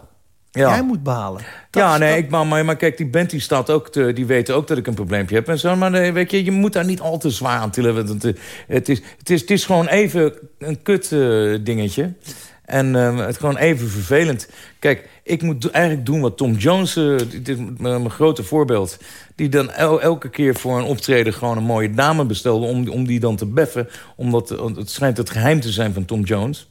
Ja. Jij moet. Dat ja, nee, dat- ik, maar, maar, maar kijk, die band die staat ook, te, die weten ook dat ik een probleempje heb en zo. Maar nee, weet je, je moet daar niet al te zwaar aan tillen. want Het, het, is, het, is, het is gewoon even een kut eh, dingetje. En eh, het gewoon even vervelend. Kijk, ik moet do- eigenlijk doen wat Tom Jones, eh, dit is mijn grote voorbeeld... die dan el- elke keer voor een optreden gewoon een mooie dame bestelde... om, om die dan te beffen. Omdat eh, het schijnt het geheim te zijn van Tom Jones...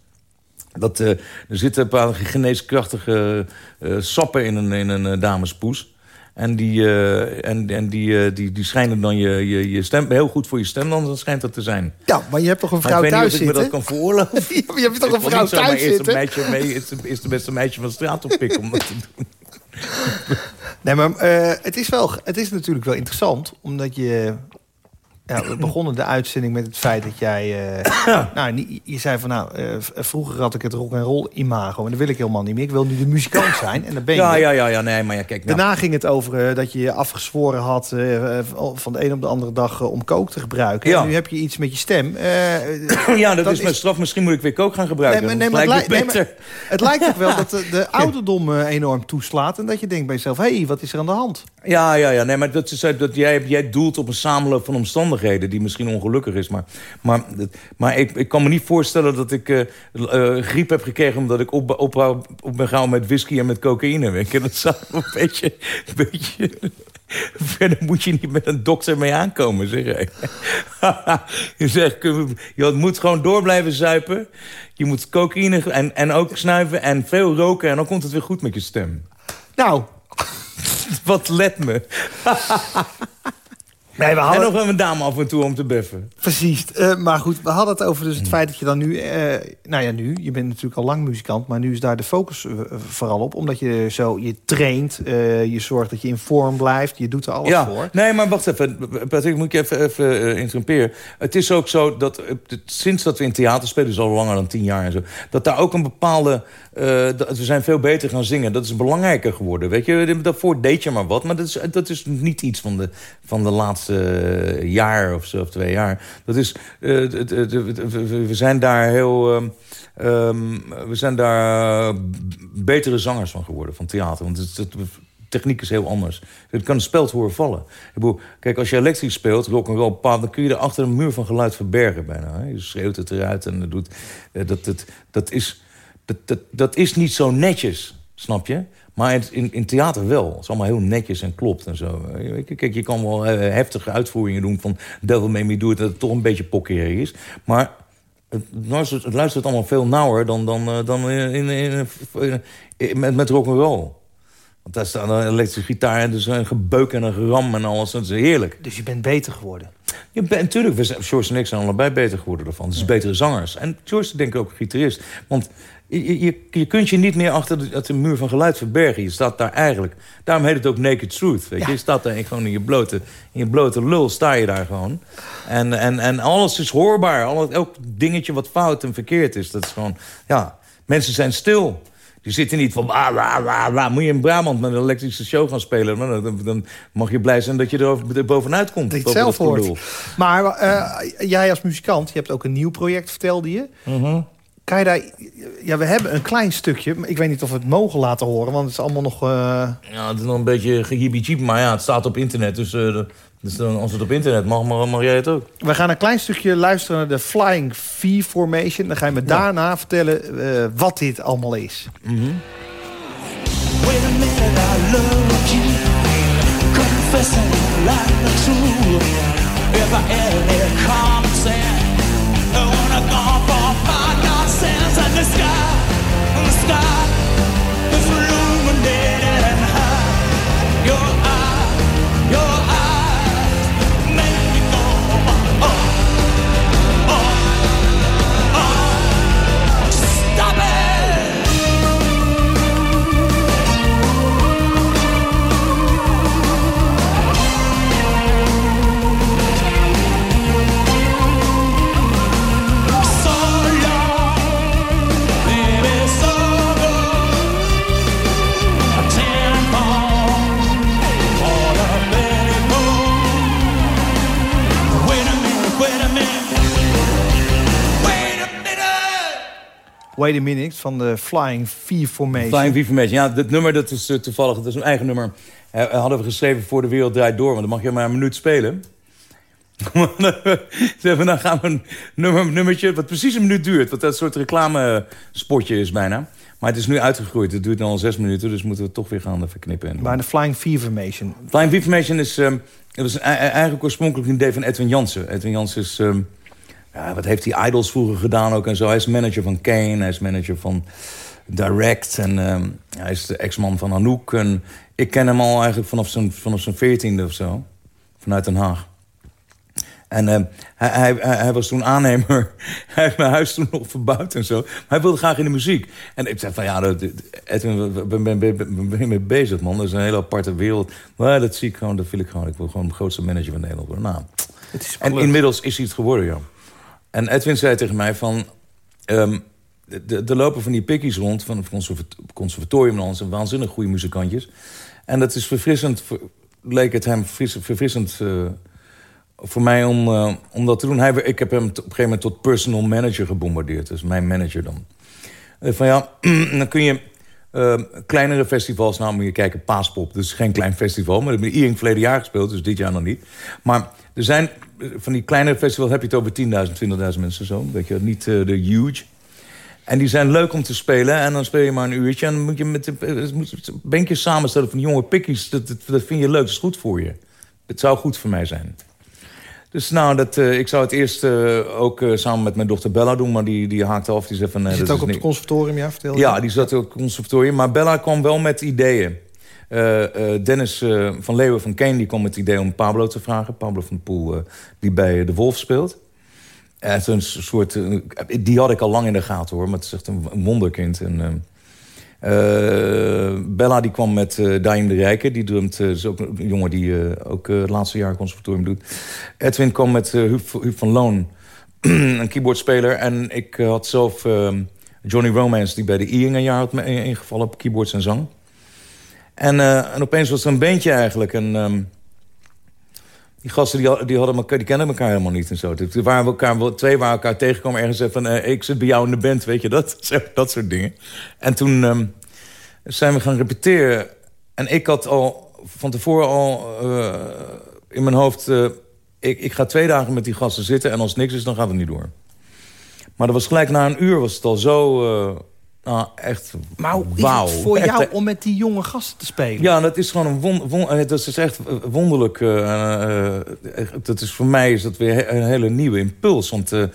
Dat, eh, er zitten een paar geneeskrachtige eh, sappen in een, in een eh, damespoes. En, die, eh, en, en die, eh, die, die schijnen dan je, je, je stem heel goed voor je stem, dan schijnt dat te zijn. Ja, maar je hebt toch een vrouw ik weet niet thuis of ik me zitten? dat kan veroorloven. Ja, maar je hebt toch een vrouw thuis eerst een zitten? meisje mee, is, de, is de beste meisje van de straat oppikken om dat te doen. Nee, maar eh, het, is wel, het is natuurlijk wel interessant. Omdat je Ja, we begonnen de uitzending met het feit dat jij... eh, nou, je zei van nou, eh, vroeger had ik het rock roll imago. En dat wil ik helemaal niet meer. Ik wil nu de muzikant zijn. En dat ben je. Ja, ja, ja, ja, nee, maar ja, kijk. Nou, Daarna ging het over eh, dat je je afgezworen had van de een op de andere dag om kook te gebruiken. Ja. En nu heb je iets met je stem. Ja, dat, dat is mijn straf. Misschien moet ik weer kook gaan gebruiken. Nee, maar- Dat nee, maar het lijkt nee, het wel dat de, de ouderdom enorm toeslaat. En dat je denkt bij jezelf, hé, hey, wat is er aan de hand? Ja, ja, ja. Nee, maar dat is, dat jij, jij doelt op een samenloop van omstandigheden... die misschien ongelukkig is. Maar, maar, maar ik, ik kan me niet voorstellen dat ik eh, eh, griep heb gekregen... omdat ik op, op, op ben gehouden met whisky en met cocaïne. Weet je. Dat zou een beetje... Een beetje Verder moet je niet met een dokter mee aankomen, zeg ik. je zegt, je moet gewoon door blijven zuipen. Je moet cocaïne en, en ook snuiven en veel roken... en dan komt het weer goed met je stem. Nou, Wat let me. Nee, we En hadden, nog een dame af en toe om te beffen. precies. Eh, maar goed, we hadden het over dus het feit dat je dan nu... eh, nou ja, nu, je bent natuurlijk al lang muzikant... maar nu is daar de focus eh, vooral op. Omdat je zo, je traint, je zorgt dat je in vorm blijft. Je doet er alles ja, voor. nee, maar wacht even. Patrick, moet ik je even, even interromperen. Het is ook zo dat sinds dat we in theater spelen... dus al langer dan tien jaar en zo... dat daar ook een bepaalde... dat we zijn veel beter gaan zingen. Dat is belangrijker geworden. Weet je, daarvoor deed je maar wat. Maar dat is, dat is niet iets van de, van de laatste eh, jaar of zo, of twee jaar. Dat is... eh, het- het- het- het- we zijn daar heel... ehm, ehm, we zijn daar betere zangers van geworden, van theater. Want het, het, techniek is heel anders. Je kan een speld horen vallen. Bedoel, kijk, als je elektrisch speelt, rock and roll, dan kun je er achter een muur van geluid verbergen bijna. Hè? Je schreeuwt het eruit en doet. eh, Dat, dat, dat, is, dat, dat, dat is niet zo netjes, snap je? Maar in, in, theater wel. Het is allemaal heel netjes en klopt en zo. Eh, Kijk, je kan wel eh, heftige uitvoeringen doen van Devil May Me Do It... dat het toch een beetje pokkerig is. Maar het luistert, het luistert allemaal veel nauwer dan, dan, eh, dan in, in, in, met, met rock'n'roll. Want daar staat een elektrische gitaar en dus een gebeuk en een geram en alles. Dat is heerlijk. Dus je bent beter geworden. Je bent, natuurlijk, we zijn, George en ik zijn allebei beter geworden ervan. Het is betere zangers. En George is denk ik ook een gitarist. Want je, je, je kunt je niet meer achter de, de muur van geluid verbergen. Je staat daar eigenlijk... Daarom heet het ook Naked Truth. Weet je? je staat daar gewoon in je blote, in je blote lul sta je daar gewoon. En, en, en alles is hoorbaar. Alle, elk dingetje wat fout en verkeerd is. Dat is gewoon... Ja, mensen zijn stil. Die zitten niet van... Wah, wah, wah. Moet je in Brabant met een elektrische show gaan spelen... Dan, dan, dan mag je blij zijn dat je er bovenuit komt. Dat je het zelf hoort. Maar eh, jij als muzikant, je hebt ook een nieuw project, vertelde je. Mhm. Kan je daar... Ja, we hebben een klein stukje. maar Ik weet niet of we het mogen laten horen, want het is allemaal nog... eh, Ja, het is nog een beetje gehibichip, maar ja, het staat op internet. Dus, eh, dus dan, als het op internet mag, mag, mag jij het ook. We gaan een klein stukje luisteren naar de Flying V-formation. Dan ga je me daarna vertellen eh, wat dit allemaal is. Wait a minute, I love you. Confessing like the truth. If I any common Wait a minute, van de Flying V-formation. Flying V Formation. Ja, dat nummer dat is eh, toevallig, dat is een eigen nummer. Hadden we geschreven voor De Wereld Draait Door. Want dan mag je maar een minuut spelen. Ze hebben, dan gaan we een nummer, nummertje wat precies een minuut duurt. Wat dat soort reclamespotje is bijna. Maar het is nu uitgegroeid. Het duurt nu al zes minuten. Dus moeten we toch weer gaan verknippen. En Maar de Flying V-formation. Flying V Formation is, dat was e- e- eigenlijk oorspronkelijk een idee van Edwin Jansen. Edwin Jansen is, ehm, ja, wat heeft hij Idols vroeger gedaan ook en zo. Hij is manager van Kane, hij is manager van Direct en ehm, hij is de ex-man van Anouk. En ik ken hem al eigenlijk vanaf zijn, vanaf zijn veertiende of zo, vanuit Den Haag. En ehm, hij, hij, hij, was toen aannemer. Hij heeft mijn huis toen nog verbouwd en zo. Maar hij wilde graag in de muziek. En ik zei van ja, dat- Edwin, ben, ben, ben, ben, ben je mee bezig, man. Dat is een hele aparte wereld. Maar dat zie ik gewoon, dat wil ik gewoon. Ik wil gewoon de grootste manager van Nederland worden. Nou, En inmiddels is hij het geworden, ja. En Edwin zei tegen mij van... ehm, de- er lopen van die pikkies rond van het conservat- conservatorium... zijn waanzinnig goede muzikantjes. En dat is verfrissend, leek het hem verfris- verfrissend... eh, voor mij om, eh, om dat te doen. Hij, ik heb hem op een gegeven moment tot personal manager gebombardeerd. Dus mijn manager dan. Eh, van ja, dan kun je eh, kleinere festivals... Nou moet je kijken, Paaspop, dus geen klein festival... maar dat hebben we Iering verleden jaar gespeeld, dus dit jaar nog niet. Maar er zijn van die kleinere festivals... heb je het over 10.000, 20.000 mensen zo. Weet je, niet eh, de huge... En die zijn leuk om te spelen. En dan speel je maar een uurtje. En dan moet je met de, eh, bankjes samenstellen van jonge pikkies. Dat, dat, dat vind je leuk, dat is goed voor je. Het zou goed voor mij zijn. Dus nou, dat, eh, ik zou het eerst ook samen met mijn dochter Bella doen. Maar die, die haakte af. Die zei van... zit ook op het conservatorium, ja? Vertel ja, die zat ook op het conservatorium. Maar Bella kwam wel met ideeën. Eh, eh, Dennis eh, van Leeuwen van Kane die kwam met het idee om Pablo te vragen. Pablo van Poel, die bij De Wolf speelt. Het een soort, die had ik al lang in de gaten hoor. Maar het is echt een, wonderkind. En, ehm, eh, Bella die kwam met eh Daim de Rijken. Die drumt, eh, is ook een jongen die ook het laatste jaar conservatorium doet. Edwin kwam met Huub, van Loon. een keyboardspeler. En ik had zelf ehm, Johnny Romance... die bij de Iing een jaar had ingevallen op keyboards en zang. En, eh, en opeens was er een bandje eigenlijk. En ehm, die gasten die, had- die, hadden elkaar, die kenden elkaar helemaal niet en zo. Toen waren we elkaar, twee waren elkaar tegengekomen ergens en van... eh, ik zit bij jou in de band, weet je dat? Dat soort dingen. En toen ehm, zijn we gaan repeteren. En ik had al van tevoren al eh, in mijn hoofd... ik, ik ga twee dagen met die gasten zitten en als niks is, dan gaat het niet door. Maar dat was gelijk na een uur was het al zo... nou, echt Maar hoe is wauw. het voor Echt, jou eh, om met die jonge gasten te spelen? ja, dat is gewoon een won, won- eh, dat is echt eh, wonderlijk. echt, dat is voor mij is dat weer een hele nieuwe impuls. Want ze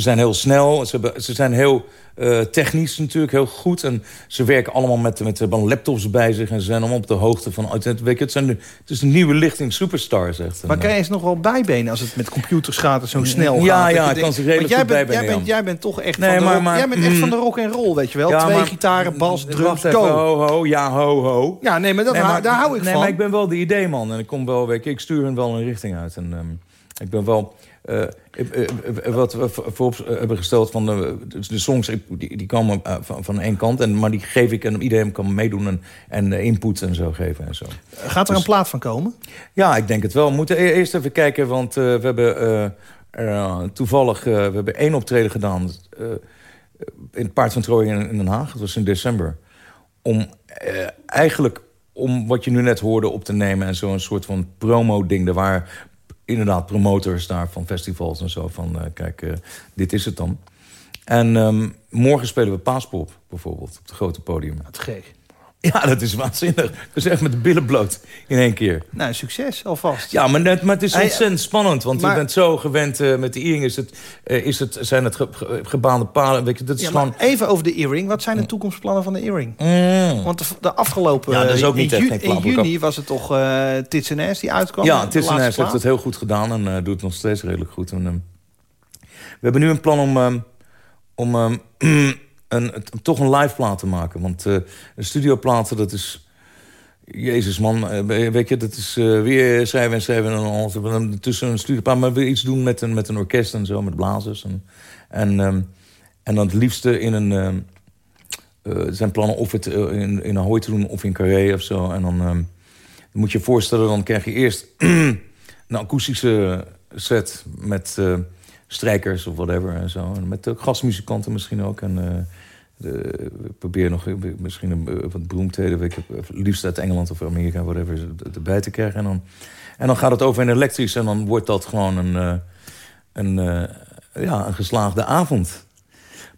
zijn heel snel, ze, hebben, ze zijn heel eh, technisch natuurlijk heel goed. En ze werken allemaal met, met laptops bij zich. En ze zijn allemaal op de hoogte van... het- Weet je, het, zijn het is een nieuwe lichting superstars echt. Maar kan je eens nog wel bijbenen als het met computers gaat en zo snel Ja, gaat? ja, ik denkt- kan zich redelijk jij goed bent, bijbenen, jij, bent, ja. jij bent toch echt, Nee, van, de maar- rock, maar- jij bent echt mm. van de rock en roll, weet je wel? Ja, Twee maar- gitaren, bas, drums, Wacht even, go. ho, ho, ja, ho, ho. Ja, nee, maar, dat, Nee, daar hou ik nee, van. maar ik ben wel de idee-man. En ik kom wel, weet je, ik stuur hen wel een richting uit. En ehm, ik ben wel... eh, eh, eh, wat we voorop hebben gesteld van de, de songs, die, die komen van, van één kant. En, maar die geef ik en iedereen kan meedoen en, en input en zo geven en zo. Gaat er Dus- een plaat van komen? Ja, ik denk het wel. We moeten e- eerst even kijken, want we hebben toevallig we hebben één optreden gedaan in het Paard van Troje in, in Den Haag. Dat was in december. Om eigenlijk om wat je nu net hoorde op te nemen en zo een soort van promo-ding. Er waren inderdaad promotors daar van festivals en zo van eh, kijk, eh, dit is het dan. En ehm, morgen spelen we Paaspop bijvoorbeeld op het grote podium. Wat gek. Ja, dat is waanzinnig. Dus echt met de billen bloot in één keer. Nou, succes alvast. Ja, maar, net, maar het is ontzettend spannend. Want maar- je bent zo gewend eh, met de earring. Is het, eh, is het, zijn het ge- ge- gebaande paden? Weet je, dat is Ja, gewoon... even over de earring. Wat zijn de toekomstplannen van de earring? Mm. Want de, de afgelopen... Ja, dat is ook niet in, echt geen in juni was het toch eh Tits en Ass die uitkwam? Ja, Tissenes laatste heeft het heel goed gedaan en doet het nog steeds redelijk goed. En, ehm, we hebben nu een plan om, ehm, om ehm, een, toch een live plaat te maken. Want eh een studioplaten, dat is... Jezus man, eh, weet je, dat is eh, weer schrijven en schrijven en dan tussen een studioplaat. Maar we willen iets doen met een, met een orkest en zo, met blazers. En, en, ehm, en dan het liefste in een... er zijn plannen of het in, in Ahoy te doen of in Carré of zo. En dan... ehm, moet je je voorstellen, dan krijg je eerst een akoestische set met strijkers of whatever en zo. En met gastmuzikanten misschien ook. En eh, de, we proberen nog misschien een, eh, wat beroemdheden, ik, eh, liefst uit Engeland of Amerika, whatever, erbij te krijgen. En dan, en dan gaat het over in elektrisch en dan wordt dat gewoon een, een, ja, een geslaagde avond.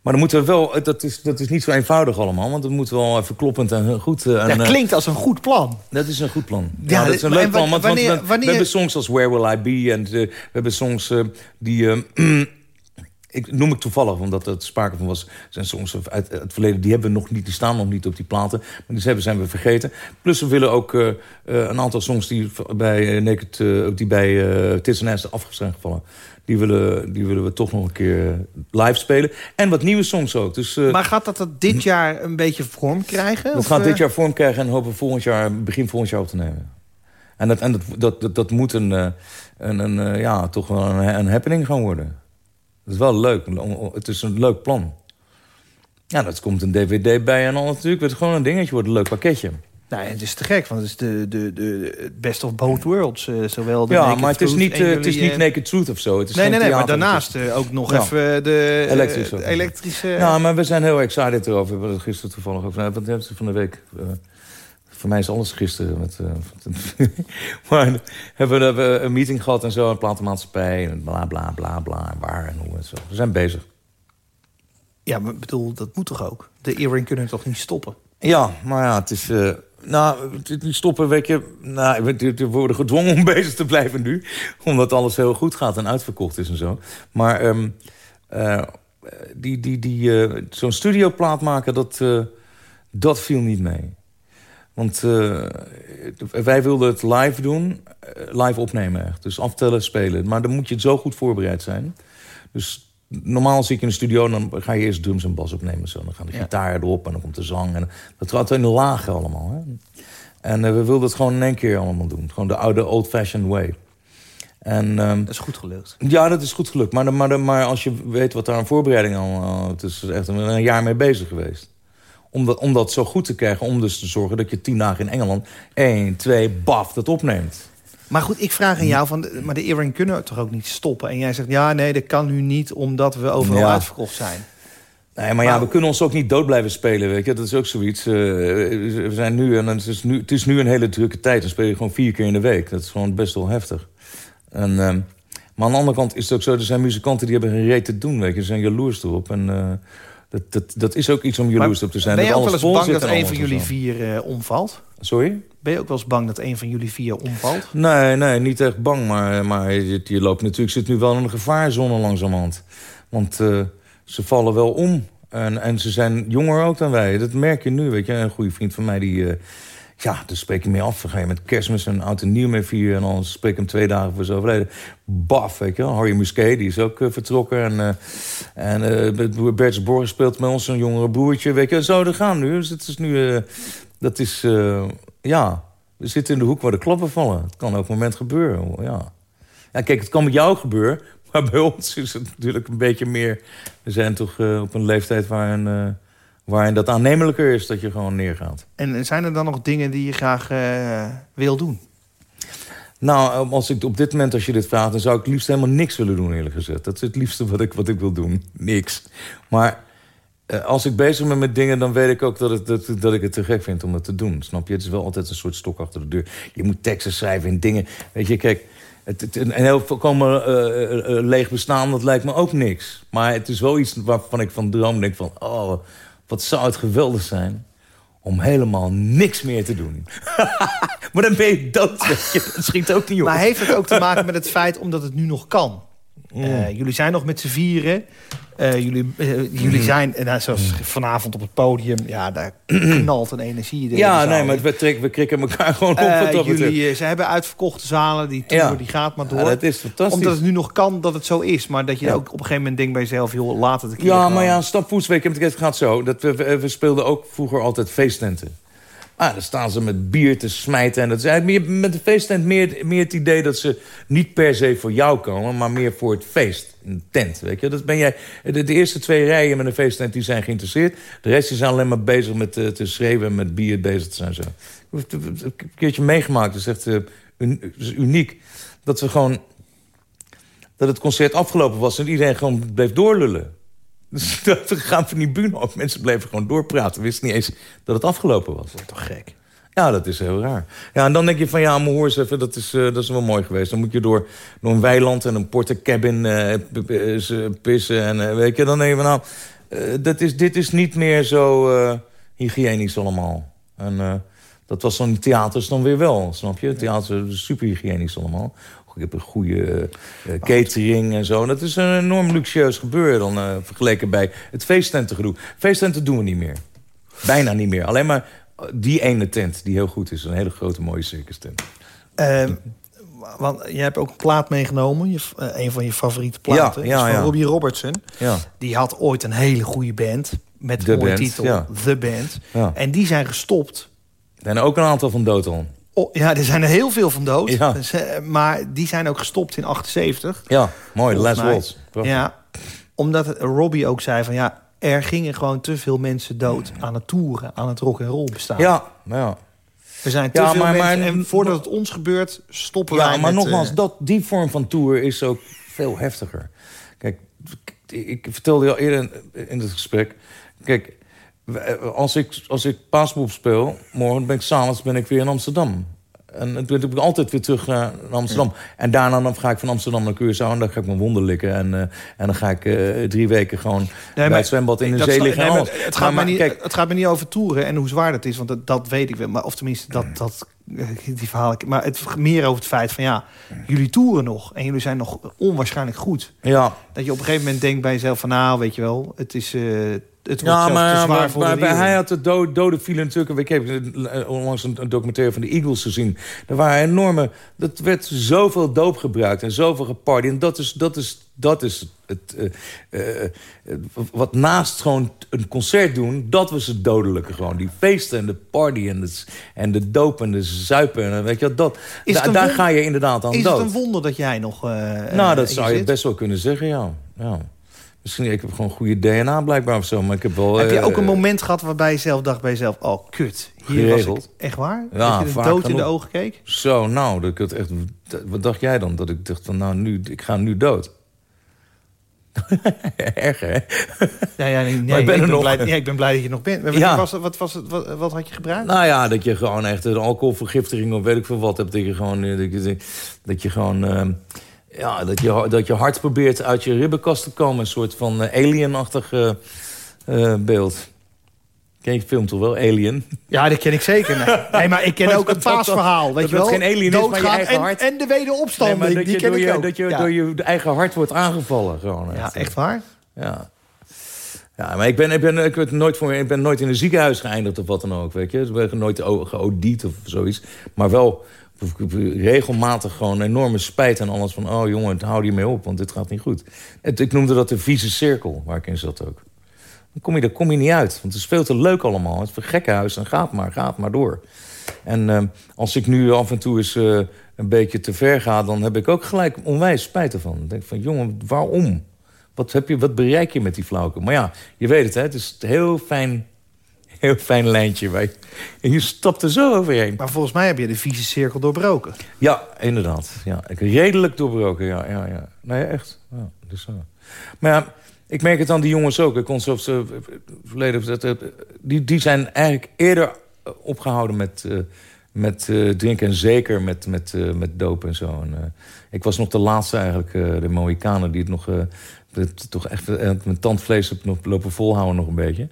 Maar dan moeten we wel, dat is, dat is niet zo eenvoudig allemaal, want het moet wel even kloppend en goed. eh, en, Dat eh, klinkt als een goed plan. dat is een goed plan. Ja, Ja, dat is een leuk plan. wa- Want, want wanneer- we, wanneer- we hebben songs als Where Will I Be... en eh, we hebben songs eh, die... eh, ik noem ik toevallig, omdat er sprake van was... zijn songs uit, het verleden, die hebben we nog niet... die staan nog niet op die platen. Maar die hebben, zijn we vergeten. Plus we willen ook eh, eh, een aantal songs... die bij, eh, Naked, eh, die bij uh, Tits and Ass. Die willen, die willen we toch nog een keer live spelen. En wat nieuwe songs ook. Dus, eh, Maar gaat dat het dit jaar een beetje vorm krijgen? dat Of, gaat eh, dit jaar vorm krijgen en hopen volgend jaar, begin volgend jaar op te nemen. En dat, en dat, dat, dat, dat moet een, eh, een, een, ja, toch wel een, een happening gaan worden. Dat is wel leuk. Het is een leuk plan. Ja, dat komt een dvd bij en al natuurlijk. Het gewoon een dingetje, wordt een leuk pakketje. Nou, het is te gek, want het is de, de, de best of both worlds. eh, zowel de ja, maar het is niet, eh, het is niet eh, Naked Truth of zo. Het is Nee, nee, nee, maar daarnaast ook nog Ja. even de Elektrische. Ja, maar we zijn heel excited erover. We hebben het gisteren toevallig over. Nou, Wat hebben ze van de week? voor mij is alles gisteren. Met, maar hebben we we een meeting gehad en zo. Een platenmaatschappij. En bla bla bla bla. en Waar en hoe en zo. We zijn bezig. Ja, maar ik bedoel, dat moet toch ook? De earring kunnen toch niet stoppen? Ja, maar ja, het is... nou, die stoppen, je... Nou, we, worden gedwongen om bezig te blijven nu. Omdat alles heel goed gaat en uitverkocht is en zo. Maar ehm, eh, die, die, die, eh, zo'n studioplaat maken, dat, eh, dat viel niet mee. Want wij wilden het live doen, live opnemen echt. Dus aftellen, spelen. Maar dan moet je zo goed voorbereid zijn. Dus normaal zit je in de studio dan ga je eerst drums en bas opnemen. Zo. Dan gaan de Ja. gitaar erop en dan komt de zang. En dat gaat in de lagen allemaal. Hè? En eh, we wilden het gewoon in één keer allemaal doen. Gewoon de oude old-fashioned way. En, ehm, Dat is goed gelukt. ja, dat is goed gelukt. Maar, maar, maar, als je weet wat daar aan voorbereiding allemaal... Het is echt een, een jaar mee bezig geweest. Om dat, om dat zo goed te krijgen. Om dus te zorgen dat je tien dagen in Engeland... één, twee, baf, dat opneemt. Maar goed, ik vraag aan jou, van, de- maar de earring kunnen toch ook niet stoppen? En jij zegt, ja, nee, dat kan nu niet, omdat we overal Ja. uitverkocht zijn. Nee, maar ja, we kunnen ons ook niet dood blijven spelen, weet je. Dat is ook zoiets. eh, we zijn nu, en het is nu, het is nu een hele drukke tijd. Dan speel je gewoon vier keer in de week. Dat is gewoon best wel heftig. En, ehm, maar aan de andere kant is het ook zo... er zijn muzikanten die hebben geen reet te doen, weet je. Ze zijn jaloers erop. En eh, dat, dat, dat is ook iets om jaloers op te zijn. ben je dat ook wel eens bang dat en een van jullie vier eh, omvalt? Sorry? Ben je ook wel eens bang dat een van jullie vier omvalt? Nee, nee, niet echt bang. Maar, maar je, je loopt natuurlijk, zit nu wel in een gevaarzone langzamerhand. Want eh, ze vallen wel om. En, en ze zijn jonger ook dan wij. Dat merk je nu, weet je. Een goede vriend van mij, die... eh, ja, dan spreek je mee af. Dan ga je met kerstmis en oud en nieuw mee vieren. En dan spreek hem twee dagen voor zijn overleden. Baf, weet je wel. Harry Musquet, die is ook eh, vertrokken. En, eh en eh Bert Borgen speelt met ons, een jongere broertje. Weet je, zo, dat gaan nu. Dus het is nu... eh, dat is... eh, ja, we zitten in de hoek waar de klappen vallen. Het kan elk moment gebeuren, ja. Ja, kijk, het kan met jou gebeuren. Maar bij ons is het natuurlijk een beetje meer... We zijn toch eh, op een leeftijd waarin, eh, waarin dat aannemelijker is... dat je gewoon neergaat. En zijn er dan nog dingen die je graag eh, wil doen? Nou, als ik op dit moment, als je dit vraagt... dan zou ik liefst helemaal niks willen doen, eerlijk gezegd. Dat is het liefste wat ik, wat ik wil doen. Niks. Maar eh, als ik bezig ben met dingen... dan weet ik ook dat, het, dat, dat ik het te gek vind om dat te doen. Snap je? Het is wel altijd een soort stok achter de deur. Je moet teksten schrijven en dingen. Weet je, kijk... Het, het, een heel volkomen eh, eh, eh, leeg bestaan, dat lijkt me ook niks. Maar het is wel iets waarvan ik van droom denk van... oh, wat zou het geweldig zijn om helemaal niks meer te doen. maar dan ben je dood. Dat schiet ook niet op. Maar heeft het ook te maken met het feit omdat het nu nog kan? Eh, jullie zijn nog met z'n vieren. Eh, jullie, eh, jullie zijn, en nou, zoals vanavond op het podium... ja, daar knalt een energie ja, nee, maar we, trek, we krikken elkaar gewoon op. Jullie, ze hebben uitverkochte zalen, die tour Ja. die gaat maar door. Ja, dat is fantastisch. Omdat het nu nog kan dat het zo is. Maar dat je Ja. ook op een gegeven moment denkt bij jezelf... joh, laat het een keer Ja, maar ja, stapvoetsweek, het gaat zo. Dat we, we, we speelden ook vroeger altijd feesttenten. Ah, dan staan ze met bier te smijten. En dat is met de feesttent meer, meer het idee dat ze niet per se voor jou komen... maar meer voor het feest, een tent, weet je. Dat ben jij, de, eerste twee rijen met een feesttent die zijn geïnteresseerd. De rest zijn alleen maar bezig met eh, te schreeuwen en met bier bezig te zijn. Zo. Ik heb het een keertje meegemaakt, dat is echt eh, is uniek. Dat we gewoon... Dat het concert afgelopen was en iedereen gewoon bleef doorlullen. Dus dat gaan van die bühne op. Mensen bleven gewoon doorpraten. Wisten niet eens dat het afgelopen was. Dat is toch gek? Ja, dat is heel raar. Ja, en dan denk je van, ja, maar hoor eens even, dat is, eh, dat is wel mooi geweest. Dan moet je door, door een weiland en een portecabin eh, p- eh, z- pissen. En eh, weet je, dan denk je van, nou, eh, dat is, dit is niet meer zo eh, hygiënisch allemaal. En eh, dat was dan theaters dan weer wel, snap je? Theater is super hygiënisch allemaal. Je hebt een goede eh, catering en zo. En dat is een enorm luxueus gebeuren dan eh, vergeleken bij het feesttentengedoe. Feesttenten doen we niet meer. Bijna niet meer. Alleen maar die ene tent die heel goed is. Een hele grote mooie circus tent. Ehm, want je hebt ook een plaat meegenomen. Je, eh, een van je favoriete platen. Ja, ja, is van ja. Robbie Robertson. Ja. Die had ooit een hele goede band. Met De mooie Band, titel. The Band. En die zijn gestopt. Er zijn ook een aantal van dood al. Oh, ja, er zijn er heel veel van dood. Ja. Dus, eh, maar die zijn ook gestopt in 78. Ja, mooi. Les. Waltz. Ja, omdat Robbie ook zei van ja, er gingen gewoon te veel mensen dood aan het toeren, aan het rock and roll bestaan. Ja, ja. Er zijn te Ja, veel maar- mensen maar- en voordat het ons gebeurt, stoppen Ja, wij maar met, nogmaals, eh, dat, die vorm van tour is ook veel heftiger. Kijk, ik, vertelde je al eerder in, in het gesprek... Kijk, als ik, als ik paasboep speel... morgen ben ik s'avonds ben ik weer in Amsterdam. En dan ben ik altijd weer terug eh, naar Amsterdam. En daarna dan ga ik van Amsterdam naar Curaçao... en dan ga ik mijn wonden likken. En, eh, en dan ga ik eh, drie weken gewoon bij maar het zwembad in de zee liggen. nee, maar het, gaat Maar- niet, kijk, het gaat me niet over toeren en hoe zwaar dat is, want dat, dat weet ik wel. Maar, of tenminste, dat, dat, eh, die verhalen. Maar het meer over het feit van ja, jullie toeren nog en jullie zijn nog onwaarschijnlijk goed. ja, Dat je op een gegeven moment denkt bij jezelf van nou, weet je wel, het is eh, het wordt Ja, zelfs maar, te zwaar maar, voor maar de hij had de dode, dode vielen natuurlijk... Ik heb eh, onlangs een, een documentaire van de Eagles gezien. Er waren enorme... Dat werd zoveel doop gebruikt en zoveel geparty. En dat is, dat is, dat is het... eh, eh, eh, wat naast gewoon een concert doen... dat was het dodelijke gewoon. Die feesten en de party en de, en de doop en de zuipen. En, weet je, wat, dat, Is da- daar ga je inderdaad aan Is dood. het een wonder dat jij nog... nou, dat zou je zit? best wel kunnen zeggen, ja. ja. Misschien, ik heb gewoon goede DNA blijkbaar of zo. Maar ik heb wel... Heb je ook een moment gehad waarbij je zelf dacht bij jezelf... oh, kut, hier was ik. Echt waar? Ja, dat je de dood in de ogen keek? Zo, nou, dat ik het echt, wat dacht jij dan? Dat ik dacht van, nou, nu, ik ga nu dood. Erg, hè? Ja, ja, nee, Maar ik ben nog. Blij, ik ben blij dat je nog bent. Wat, Ja. was, wat, was het, wat, wat had je gebruikt? Nou ja, dat je gewoon echt een alcoholvergiftiging of weet ik veel wat hebt. Dat je gewoon, eh, dat je, dat je gewoon, ehm, ja, dat je, dat je hart probeert uit je ribbenkast te komen. Een soort van eh, alien-achtig eh, beeld. Ken je film toch wel, Alien? Ja, dat ken ik zeker. Nee, nee maar ik ken ook het paasverhaal. Weet dat je wel? het geen alien is, maar je eigen en, hart. en de wederopstanding, Nee, dat die je, ken door ik je, ook. dat je ja. door je eigen hart wordt aangevallen. Gewoon, ja, echt. echt waar? Ja. Ja, maar ik ben, ik, ben, ik, ben nooit voor, ik ben nooit in een ziekenhuis geëindigd of wat dan ook, weet je. Ik ben nooit geodied of zoiets. Maar wel regelmatig gewoon enorme spijt en alles van... oh jongen, hou je mee op, want dit gaat niet goed. Ik noemde dat de vieze cirkel, waar ik in zat ook. Dan kom je, daar kom je niet uit, want het is veel te leuk allemaal. Het is een gekkenhuis en gaat maar, gaat maar door. En ehm, als ik nu af en toe eens eh, een beetje te ver ga... dan heb ik ook gelijk onwijs spijt ervan. Dan denk ik van, jongen, waarom? Wat, heb je, wat bereik je met die flauwke? Maar ja, je weet het, hè? Het is heel fijn, heel fijn lijntje. Je, en je stapt er zo overheen. Maar volgens mij heb je de vieze cirkel doorbroken. Ja, inderdaad. Ja, ik redelijk doorbroken, ja. ja, ja. Nee, echt. Ja, dus. Maar ja, ik merk het aan die jongens ook. Ik kon zelfs verleden... Die, die zijn eigenlijk eerder eh, opgehouden met, eh, met eh, drinken... en zeker met, met, eh, met doop en zo. En, ik was nog de laatste eigenlijk, de Mohikanen... die het nog... het toch echt mijn tandvlees heb nog lopen volhouden nog een beetje.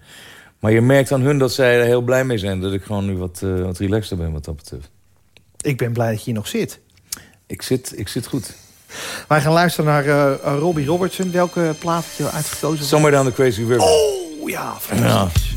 Maar je merkt aan hun dat zij er heel blij mee zijn... dat ik gewoon nu wat, eh, wat relaxter ben wat dat betreft. Ik ben blij dat je hier nog zit. Ik zit, ik zit goed. Wij gaan luisteren naar eh, Robbie Robertson. Welke plaat heb je uitgekozen? Somewhere down the crazy river. Oh ja, fantastisch. I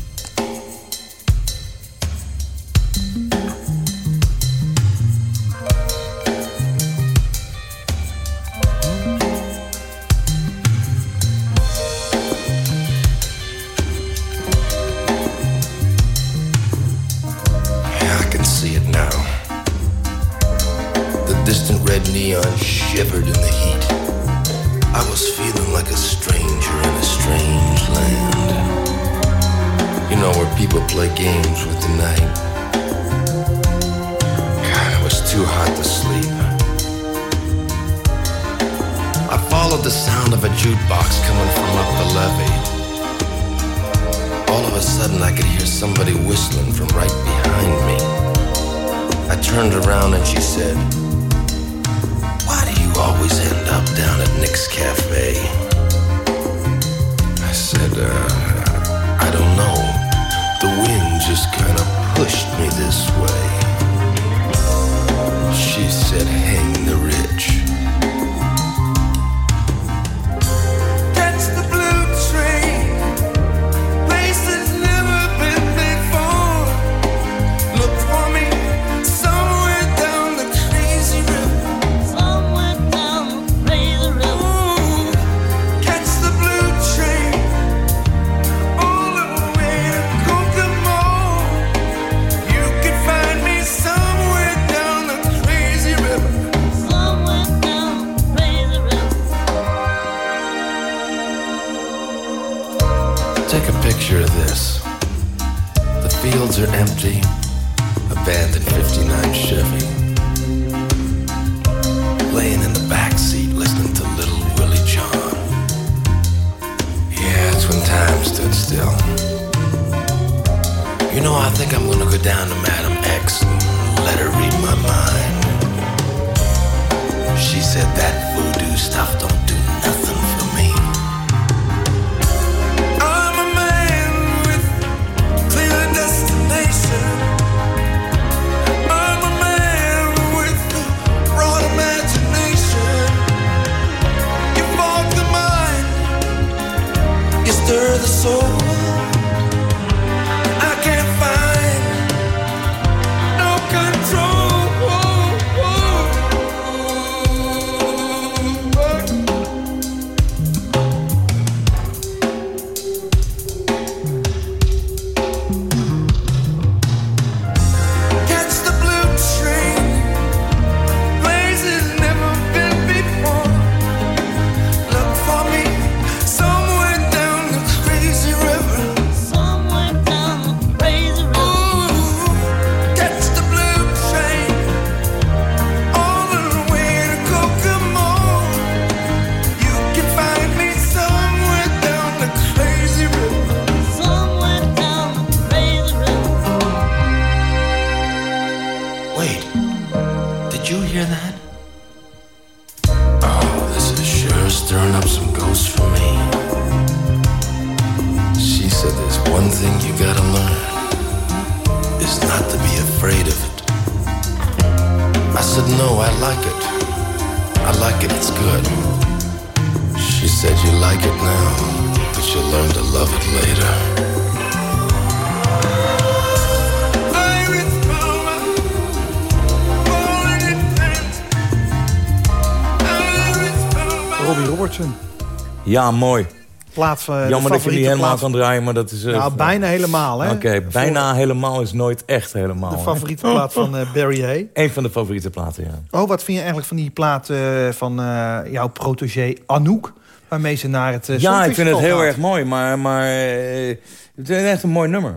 Ja, mooi. Plaat van, de Jammer dat je niet favoriete helemaal plaat- kan draaien, maar dat is... eh, Nou, bijna helemaal, hè? Oké, bijna helemaal is nooit echt helemaal. De hè. favoriete plaat van eh, Barry Hay. Eén van de favoriete platen, ja. Oh, wat vind je eigenlijk van die plaat eh, van eh, jouw protégé Anouk? Waarmee ze naar het uh, Ja, ik vind het heel erg mooi, maar, maar eh, het is echt een mooi nummer.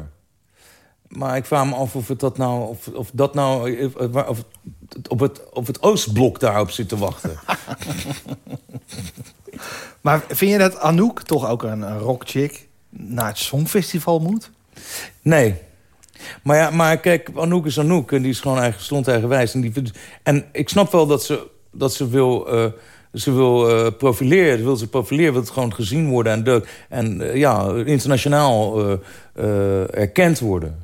Maar ik vraag me af of, het dat, nou, of, of dat nou eh, of, of, het- op, het, op het Oostblok daarop zit te wachten. Maar vind je dat Anouk, toch ook een, rockchick, naar het Songfestival moet? Nee. Maar, ja, maar kijk, Anouk is Anouk. En die is gewoon eigen, stond eigenwijs. En, die, en ik snap wel dat ze, dat ze wil, eh, ze wil eh, profileren. Wil ze profileren, wil het gewoon gezien worden. En, de, en ja, internationaal eh, eh, erkend worden.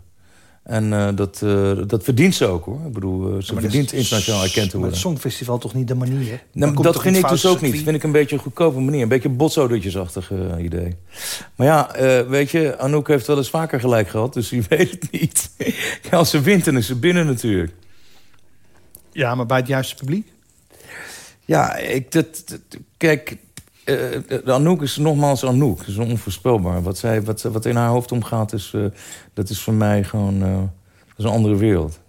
En eh, dat, eh, dat verdient ze ook, hoor. Ik bedoel, eh, ze verdient internationaal erkend te Maar worden. het Songfestival toch niet de manier? Nou, komt dat vind in ik dus ook niet. circuit? vind ik een beetje een goedkope manier. Een beetje botsodertjesachtig eh, idee. Maar ja, eh, weet je, Anouk heeft wel eens vaker gelijk gehad. Dus wie weet het niet. Ja, Als ze wint, dan is ze binnen natuurlijk. Ja, maar bij het juiste publiek? Ja, ik, dat, dat- kijk, de Anouk is nogmaals Anouk. Dat is onvoorspelbaar. Wat, zij, wat, wat in haar hoofd omgaat, is, eh, dat is voor mij gewoon is een andere wereld.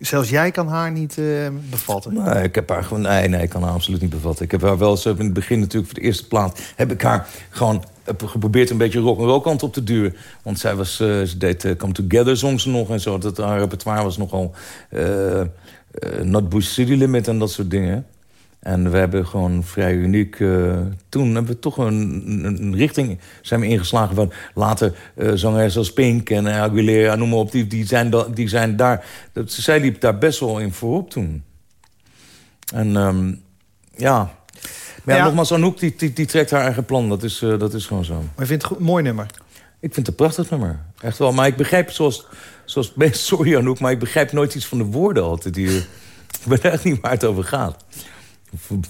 Zelfs jij kan haar niet bevatten. Nee, ik heb haar gewoon. Nee, nee, ik kan haar absoluut niet bevatten. Ik heb haar wel zo in het begin natuurlijk voor de eerste plaat. heb ik haar gewoon geprobeerd een beetje rock roll kant op te duwen. Want zij was. ze deed Come Together songs nog en zo. Dat haar repertoire was nogal. Not Bush City Limit en dat soort dingen. En we hebben gewoon vrij uniek... eh, toen hebben we toch een, richting zijn we ingeslagen van... later uh, zangeres als Pink en Aguilera, noem maar op, die, die, zijn, da, die zijn daar... Dat, zij liep daar best wel in voorop toen. En um, ja... Maar ja, ja, nogmaals, Anouk die, die, die, trekt haar eigen plan. Dat is, uh, dat is gewoon zo. Maar je vindt het een mooi nummer? Ik vind het een prachtig nummer. Echt wel. Maar ik begrijp, zoals... zoals sorry Anouk, maar ik begrijp nooit iets van de woorden altijd. Die, ik weet echt niet waar het over gaat.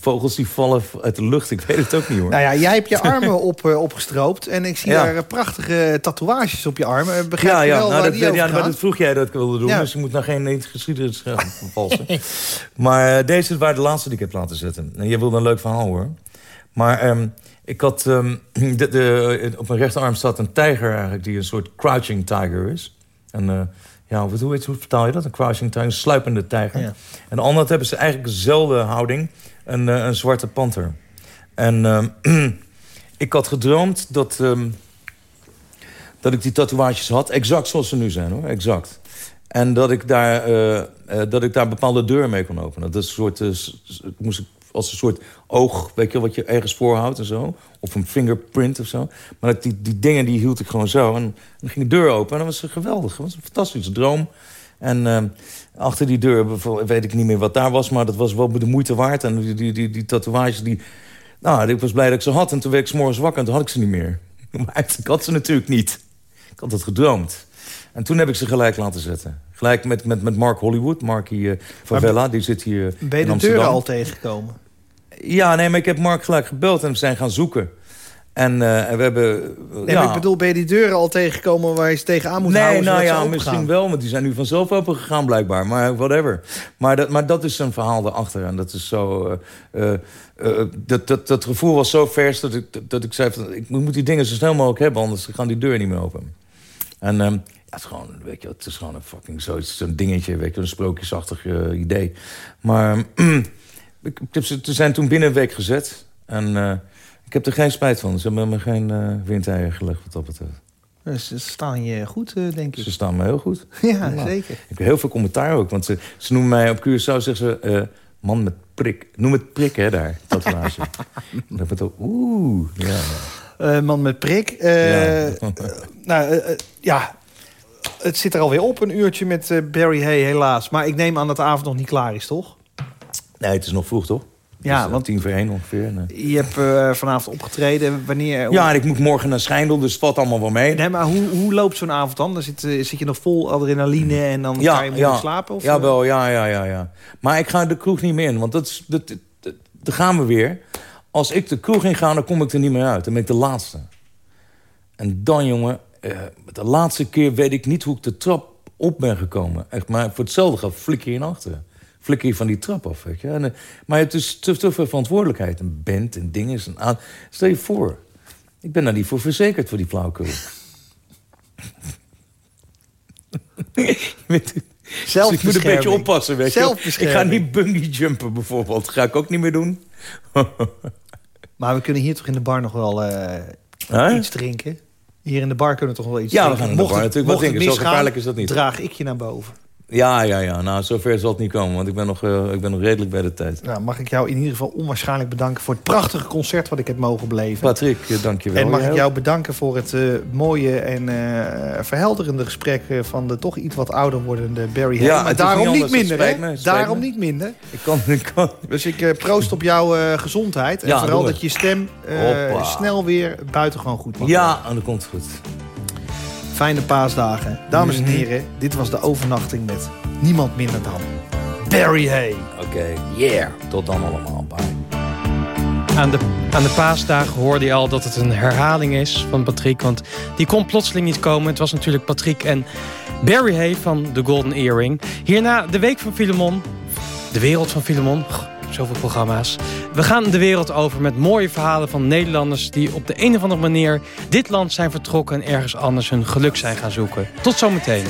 Vogels die vallen uit de lucht, ik weet het ook niet hoor. Nou ja, jij hebt je armen op, uh, opgestroopt en ik zie ja. daar prachtige tatoeages op je armen. Begrijp ja, je ja, wel nou, waar dat, die ja, over maar dat vroeg jij dat ik wilde doen, dus je moet nou geen geschiedenis vervalsen. maar uh, deze waren de laatste die ik heb laten zetten. En jij wilde een leuk verhaal hoor. Maar um, ik had um, de, de, op mijn rechterarm staat een tijger eigenlijk die een soort crouching tiger is. En uh, ja, hoe, hoe, hoe vertaal je dat? Een crouching tiger, een sluipende tijger. Ja. En de hebben ze eigenlijk dezelfde houding, een, uh, een zwarte panter. En uh, ik had gedroomd dat, um, dat ik die tatoeages had. Exact zoals ze nu zijn, hoor. Exact. En dat ik daar, eh, eh, dat ik daar bepaalde deuren mee kon openen. Dat soort... eh, s- ik moest als een soort oog, weet je, wat je ergens voorhoudt en zo. Of een fingerprint of zo. Maar dat, die, die dingen die hield ik gewoon zo. En dan ging de deur open en dat was geweldig. Dat was een fantastische droom. En eh, achter die deur weet ik niet meer wat daar was... maar dat was wel de moeite waard. En die, die, die, die tatoeages, die... Nou, ik was blij dat ik ze had. En toen werd ik 's morgens wakker en toen had ik ze niet meer. Maar ik had ze natuurlijk niet. Ik had het gedroomd. En toen heb ik ze gelijk laten zetten. Gelijk met, met, met Mark Hollywood, Markie eh Favela. Die zit hier Ben je de deuren al tegengekomen? Ja, nee, maar ik heb Mark gelijk gebeld en we zijn gaan zoeken. En, eh, en we hebben... Nee, ja. ik bedoel, ben je die deuren al tegengekomen waar je ze tegenaan moet nee, houden? nou zodat ze ja, misschien gaan? wel, want die zijn nu vanzelf open gegaan blijkbaar. Maar whatever. Maar dat, maar dat is een verhaal erachter. En dat is zo... eh, eh, dat, dat, dat gevoel was zo vers dat ik, dat, dat ik zei... Van, ik moet die dingen zo snel mogelijk hebben, anders gaan die deuren niet meer open. En ehm, ja, het is gewoon, weet je, het is gewoon een fucking zo'n dingetje, weet je, een sprookjesachtig idee. Maar ik, ik heb ze, ze zijn toen binnen een week gezet. En eh, ik heb er geen spijt van. Ze hebben me geen windeieren gelegd wat dat betreft. Ze staan je goed, eh, denk ik. Ze staan me heel goed. Ja, Nou, zeker. Ik heb heel veel commentaar ook. Want ze, ze noemen mij op Curaçao, zeggen ze... man met prik. Noem het prik, hè, daar. Tatoeage. Het ook... Oeh, ja. Eh, man met prik. Ja. nou, ja, het zit er alweer op, een uurtje met Barry Hay, helaas. Maar ik neem aan dat de avond nog niet klaar is, toch? Nee, het is nog vroeg, toch? Ja, eh, want- tien voor één ongeveer. Nee. Je hebt eh, vanavond opgetreden. Wanneer? Ja, en ik moet morgen naar Schijndel, dus het valt allemaal wel mee. Nee, maar hoe, hoe loopt zo'n avond dan? dan zit, eh, zit je nog vol adrenaline en dan Ja, kan je ja. slapen? Of, ja, wel, ja, ja, ja, ja. Maar ik ga de kroeg niet meer in, want dat is, dat, dat, gaan we weer. Als ik de kroeg in ga, dan kom ik er niet meer uit. Dan ben ik de laatste. En dan, jongen, eh, de laatste keer weet ik niet hoe ik de trap op ben gekomen. Echt, maar voor hetzelfde gaat flikker je in achteren. Flikker je van die trap af, weet je. En, eh, maar het is te, te veel verantwoordelijkheid. Een band en dingen. Een aan... Stel je voor, ik ben daar niet voor verzekerd voor die flauwekul. Met- Dus ik moet een beetje oppassen, weet je. Ik ga niet bungee jumpen bijvoorbeeld. Ga ik ook niet meer doen. Maar we kunnen hier toch in de bar nog wel eh, Huh? iets drinken? Hier in de bar kunnen we toch wel iets Ja, we drinken? gaan in de bar natuurlijk wat drinken. Zo gevaarlijk is dat niet. draag ik je naar boven. Ja, ja, ja. Nou, zover zal het niet komen. Want ik ben nog, eh, ik ben nog redelijk bij de tijd. Nou, mag ik jou in ieder geval onwaarschijnlijk bedanken... voor het prachtige concert wat ik heb mogen beleven. Patrick, eh, dank je wel. En mag ik jou bedanken voor het eh, mooie en verhelderende gesprek... van de toch iets wat ouder wordende Barry Hay. Ja, maar daarom niet anders. Minder, hè? me, Daarom me. niet minder. Ik kan, ik kan. Dus ik proost op jouw gezondheid. En Ja, vooral dat je stem snel weer buitengewoon goed mag Ja, en dat komt goed. Fijne paasdagen. Dames en Mhm. heren, dit was de overnachting met niemand minder dan Barry Hay. Oké, yeah. Tot dan allemaal. Bye. Aan de, aan de paasdagen hoorde je al dat het een herhaling is van Patrick. Want die kon plotseling niet komen. Het was natuurlijk Patrick en Barry Hay van The Golden Earring. Hierna de Week van Filemon. De wereld van Filemon. Zoveel programma's. We gaan de wereld over met mooie verhalen van Nederlanders... die op de een of andere manier dit land zijn vertrokken... en ergens anders hun geluk zijn gaan zoeken. Tot zometeen.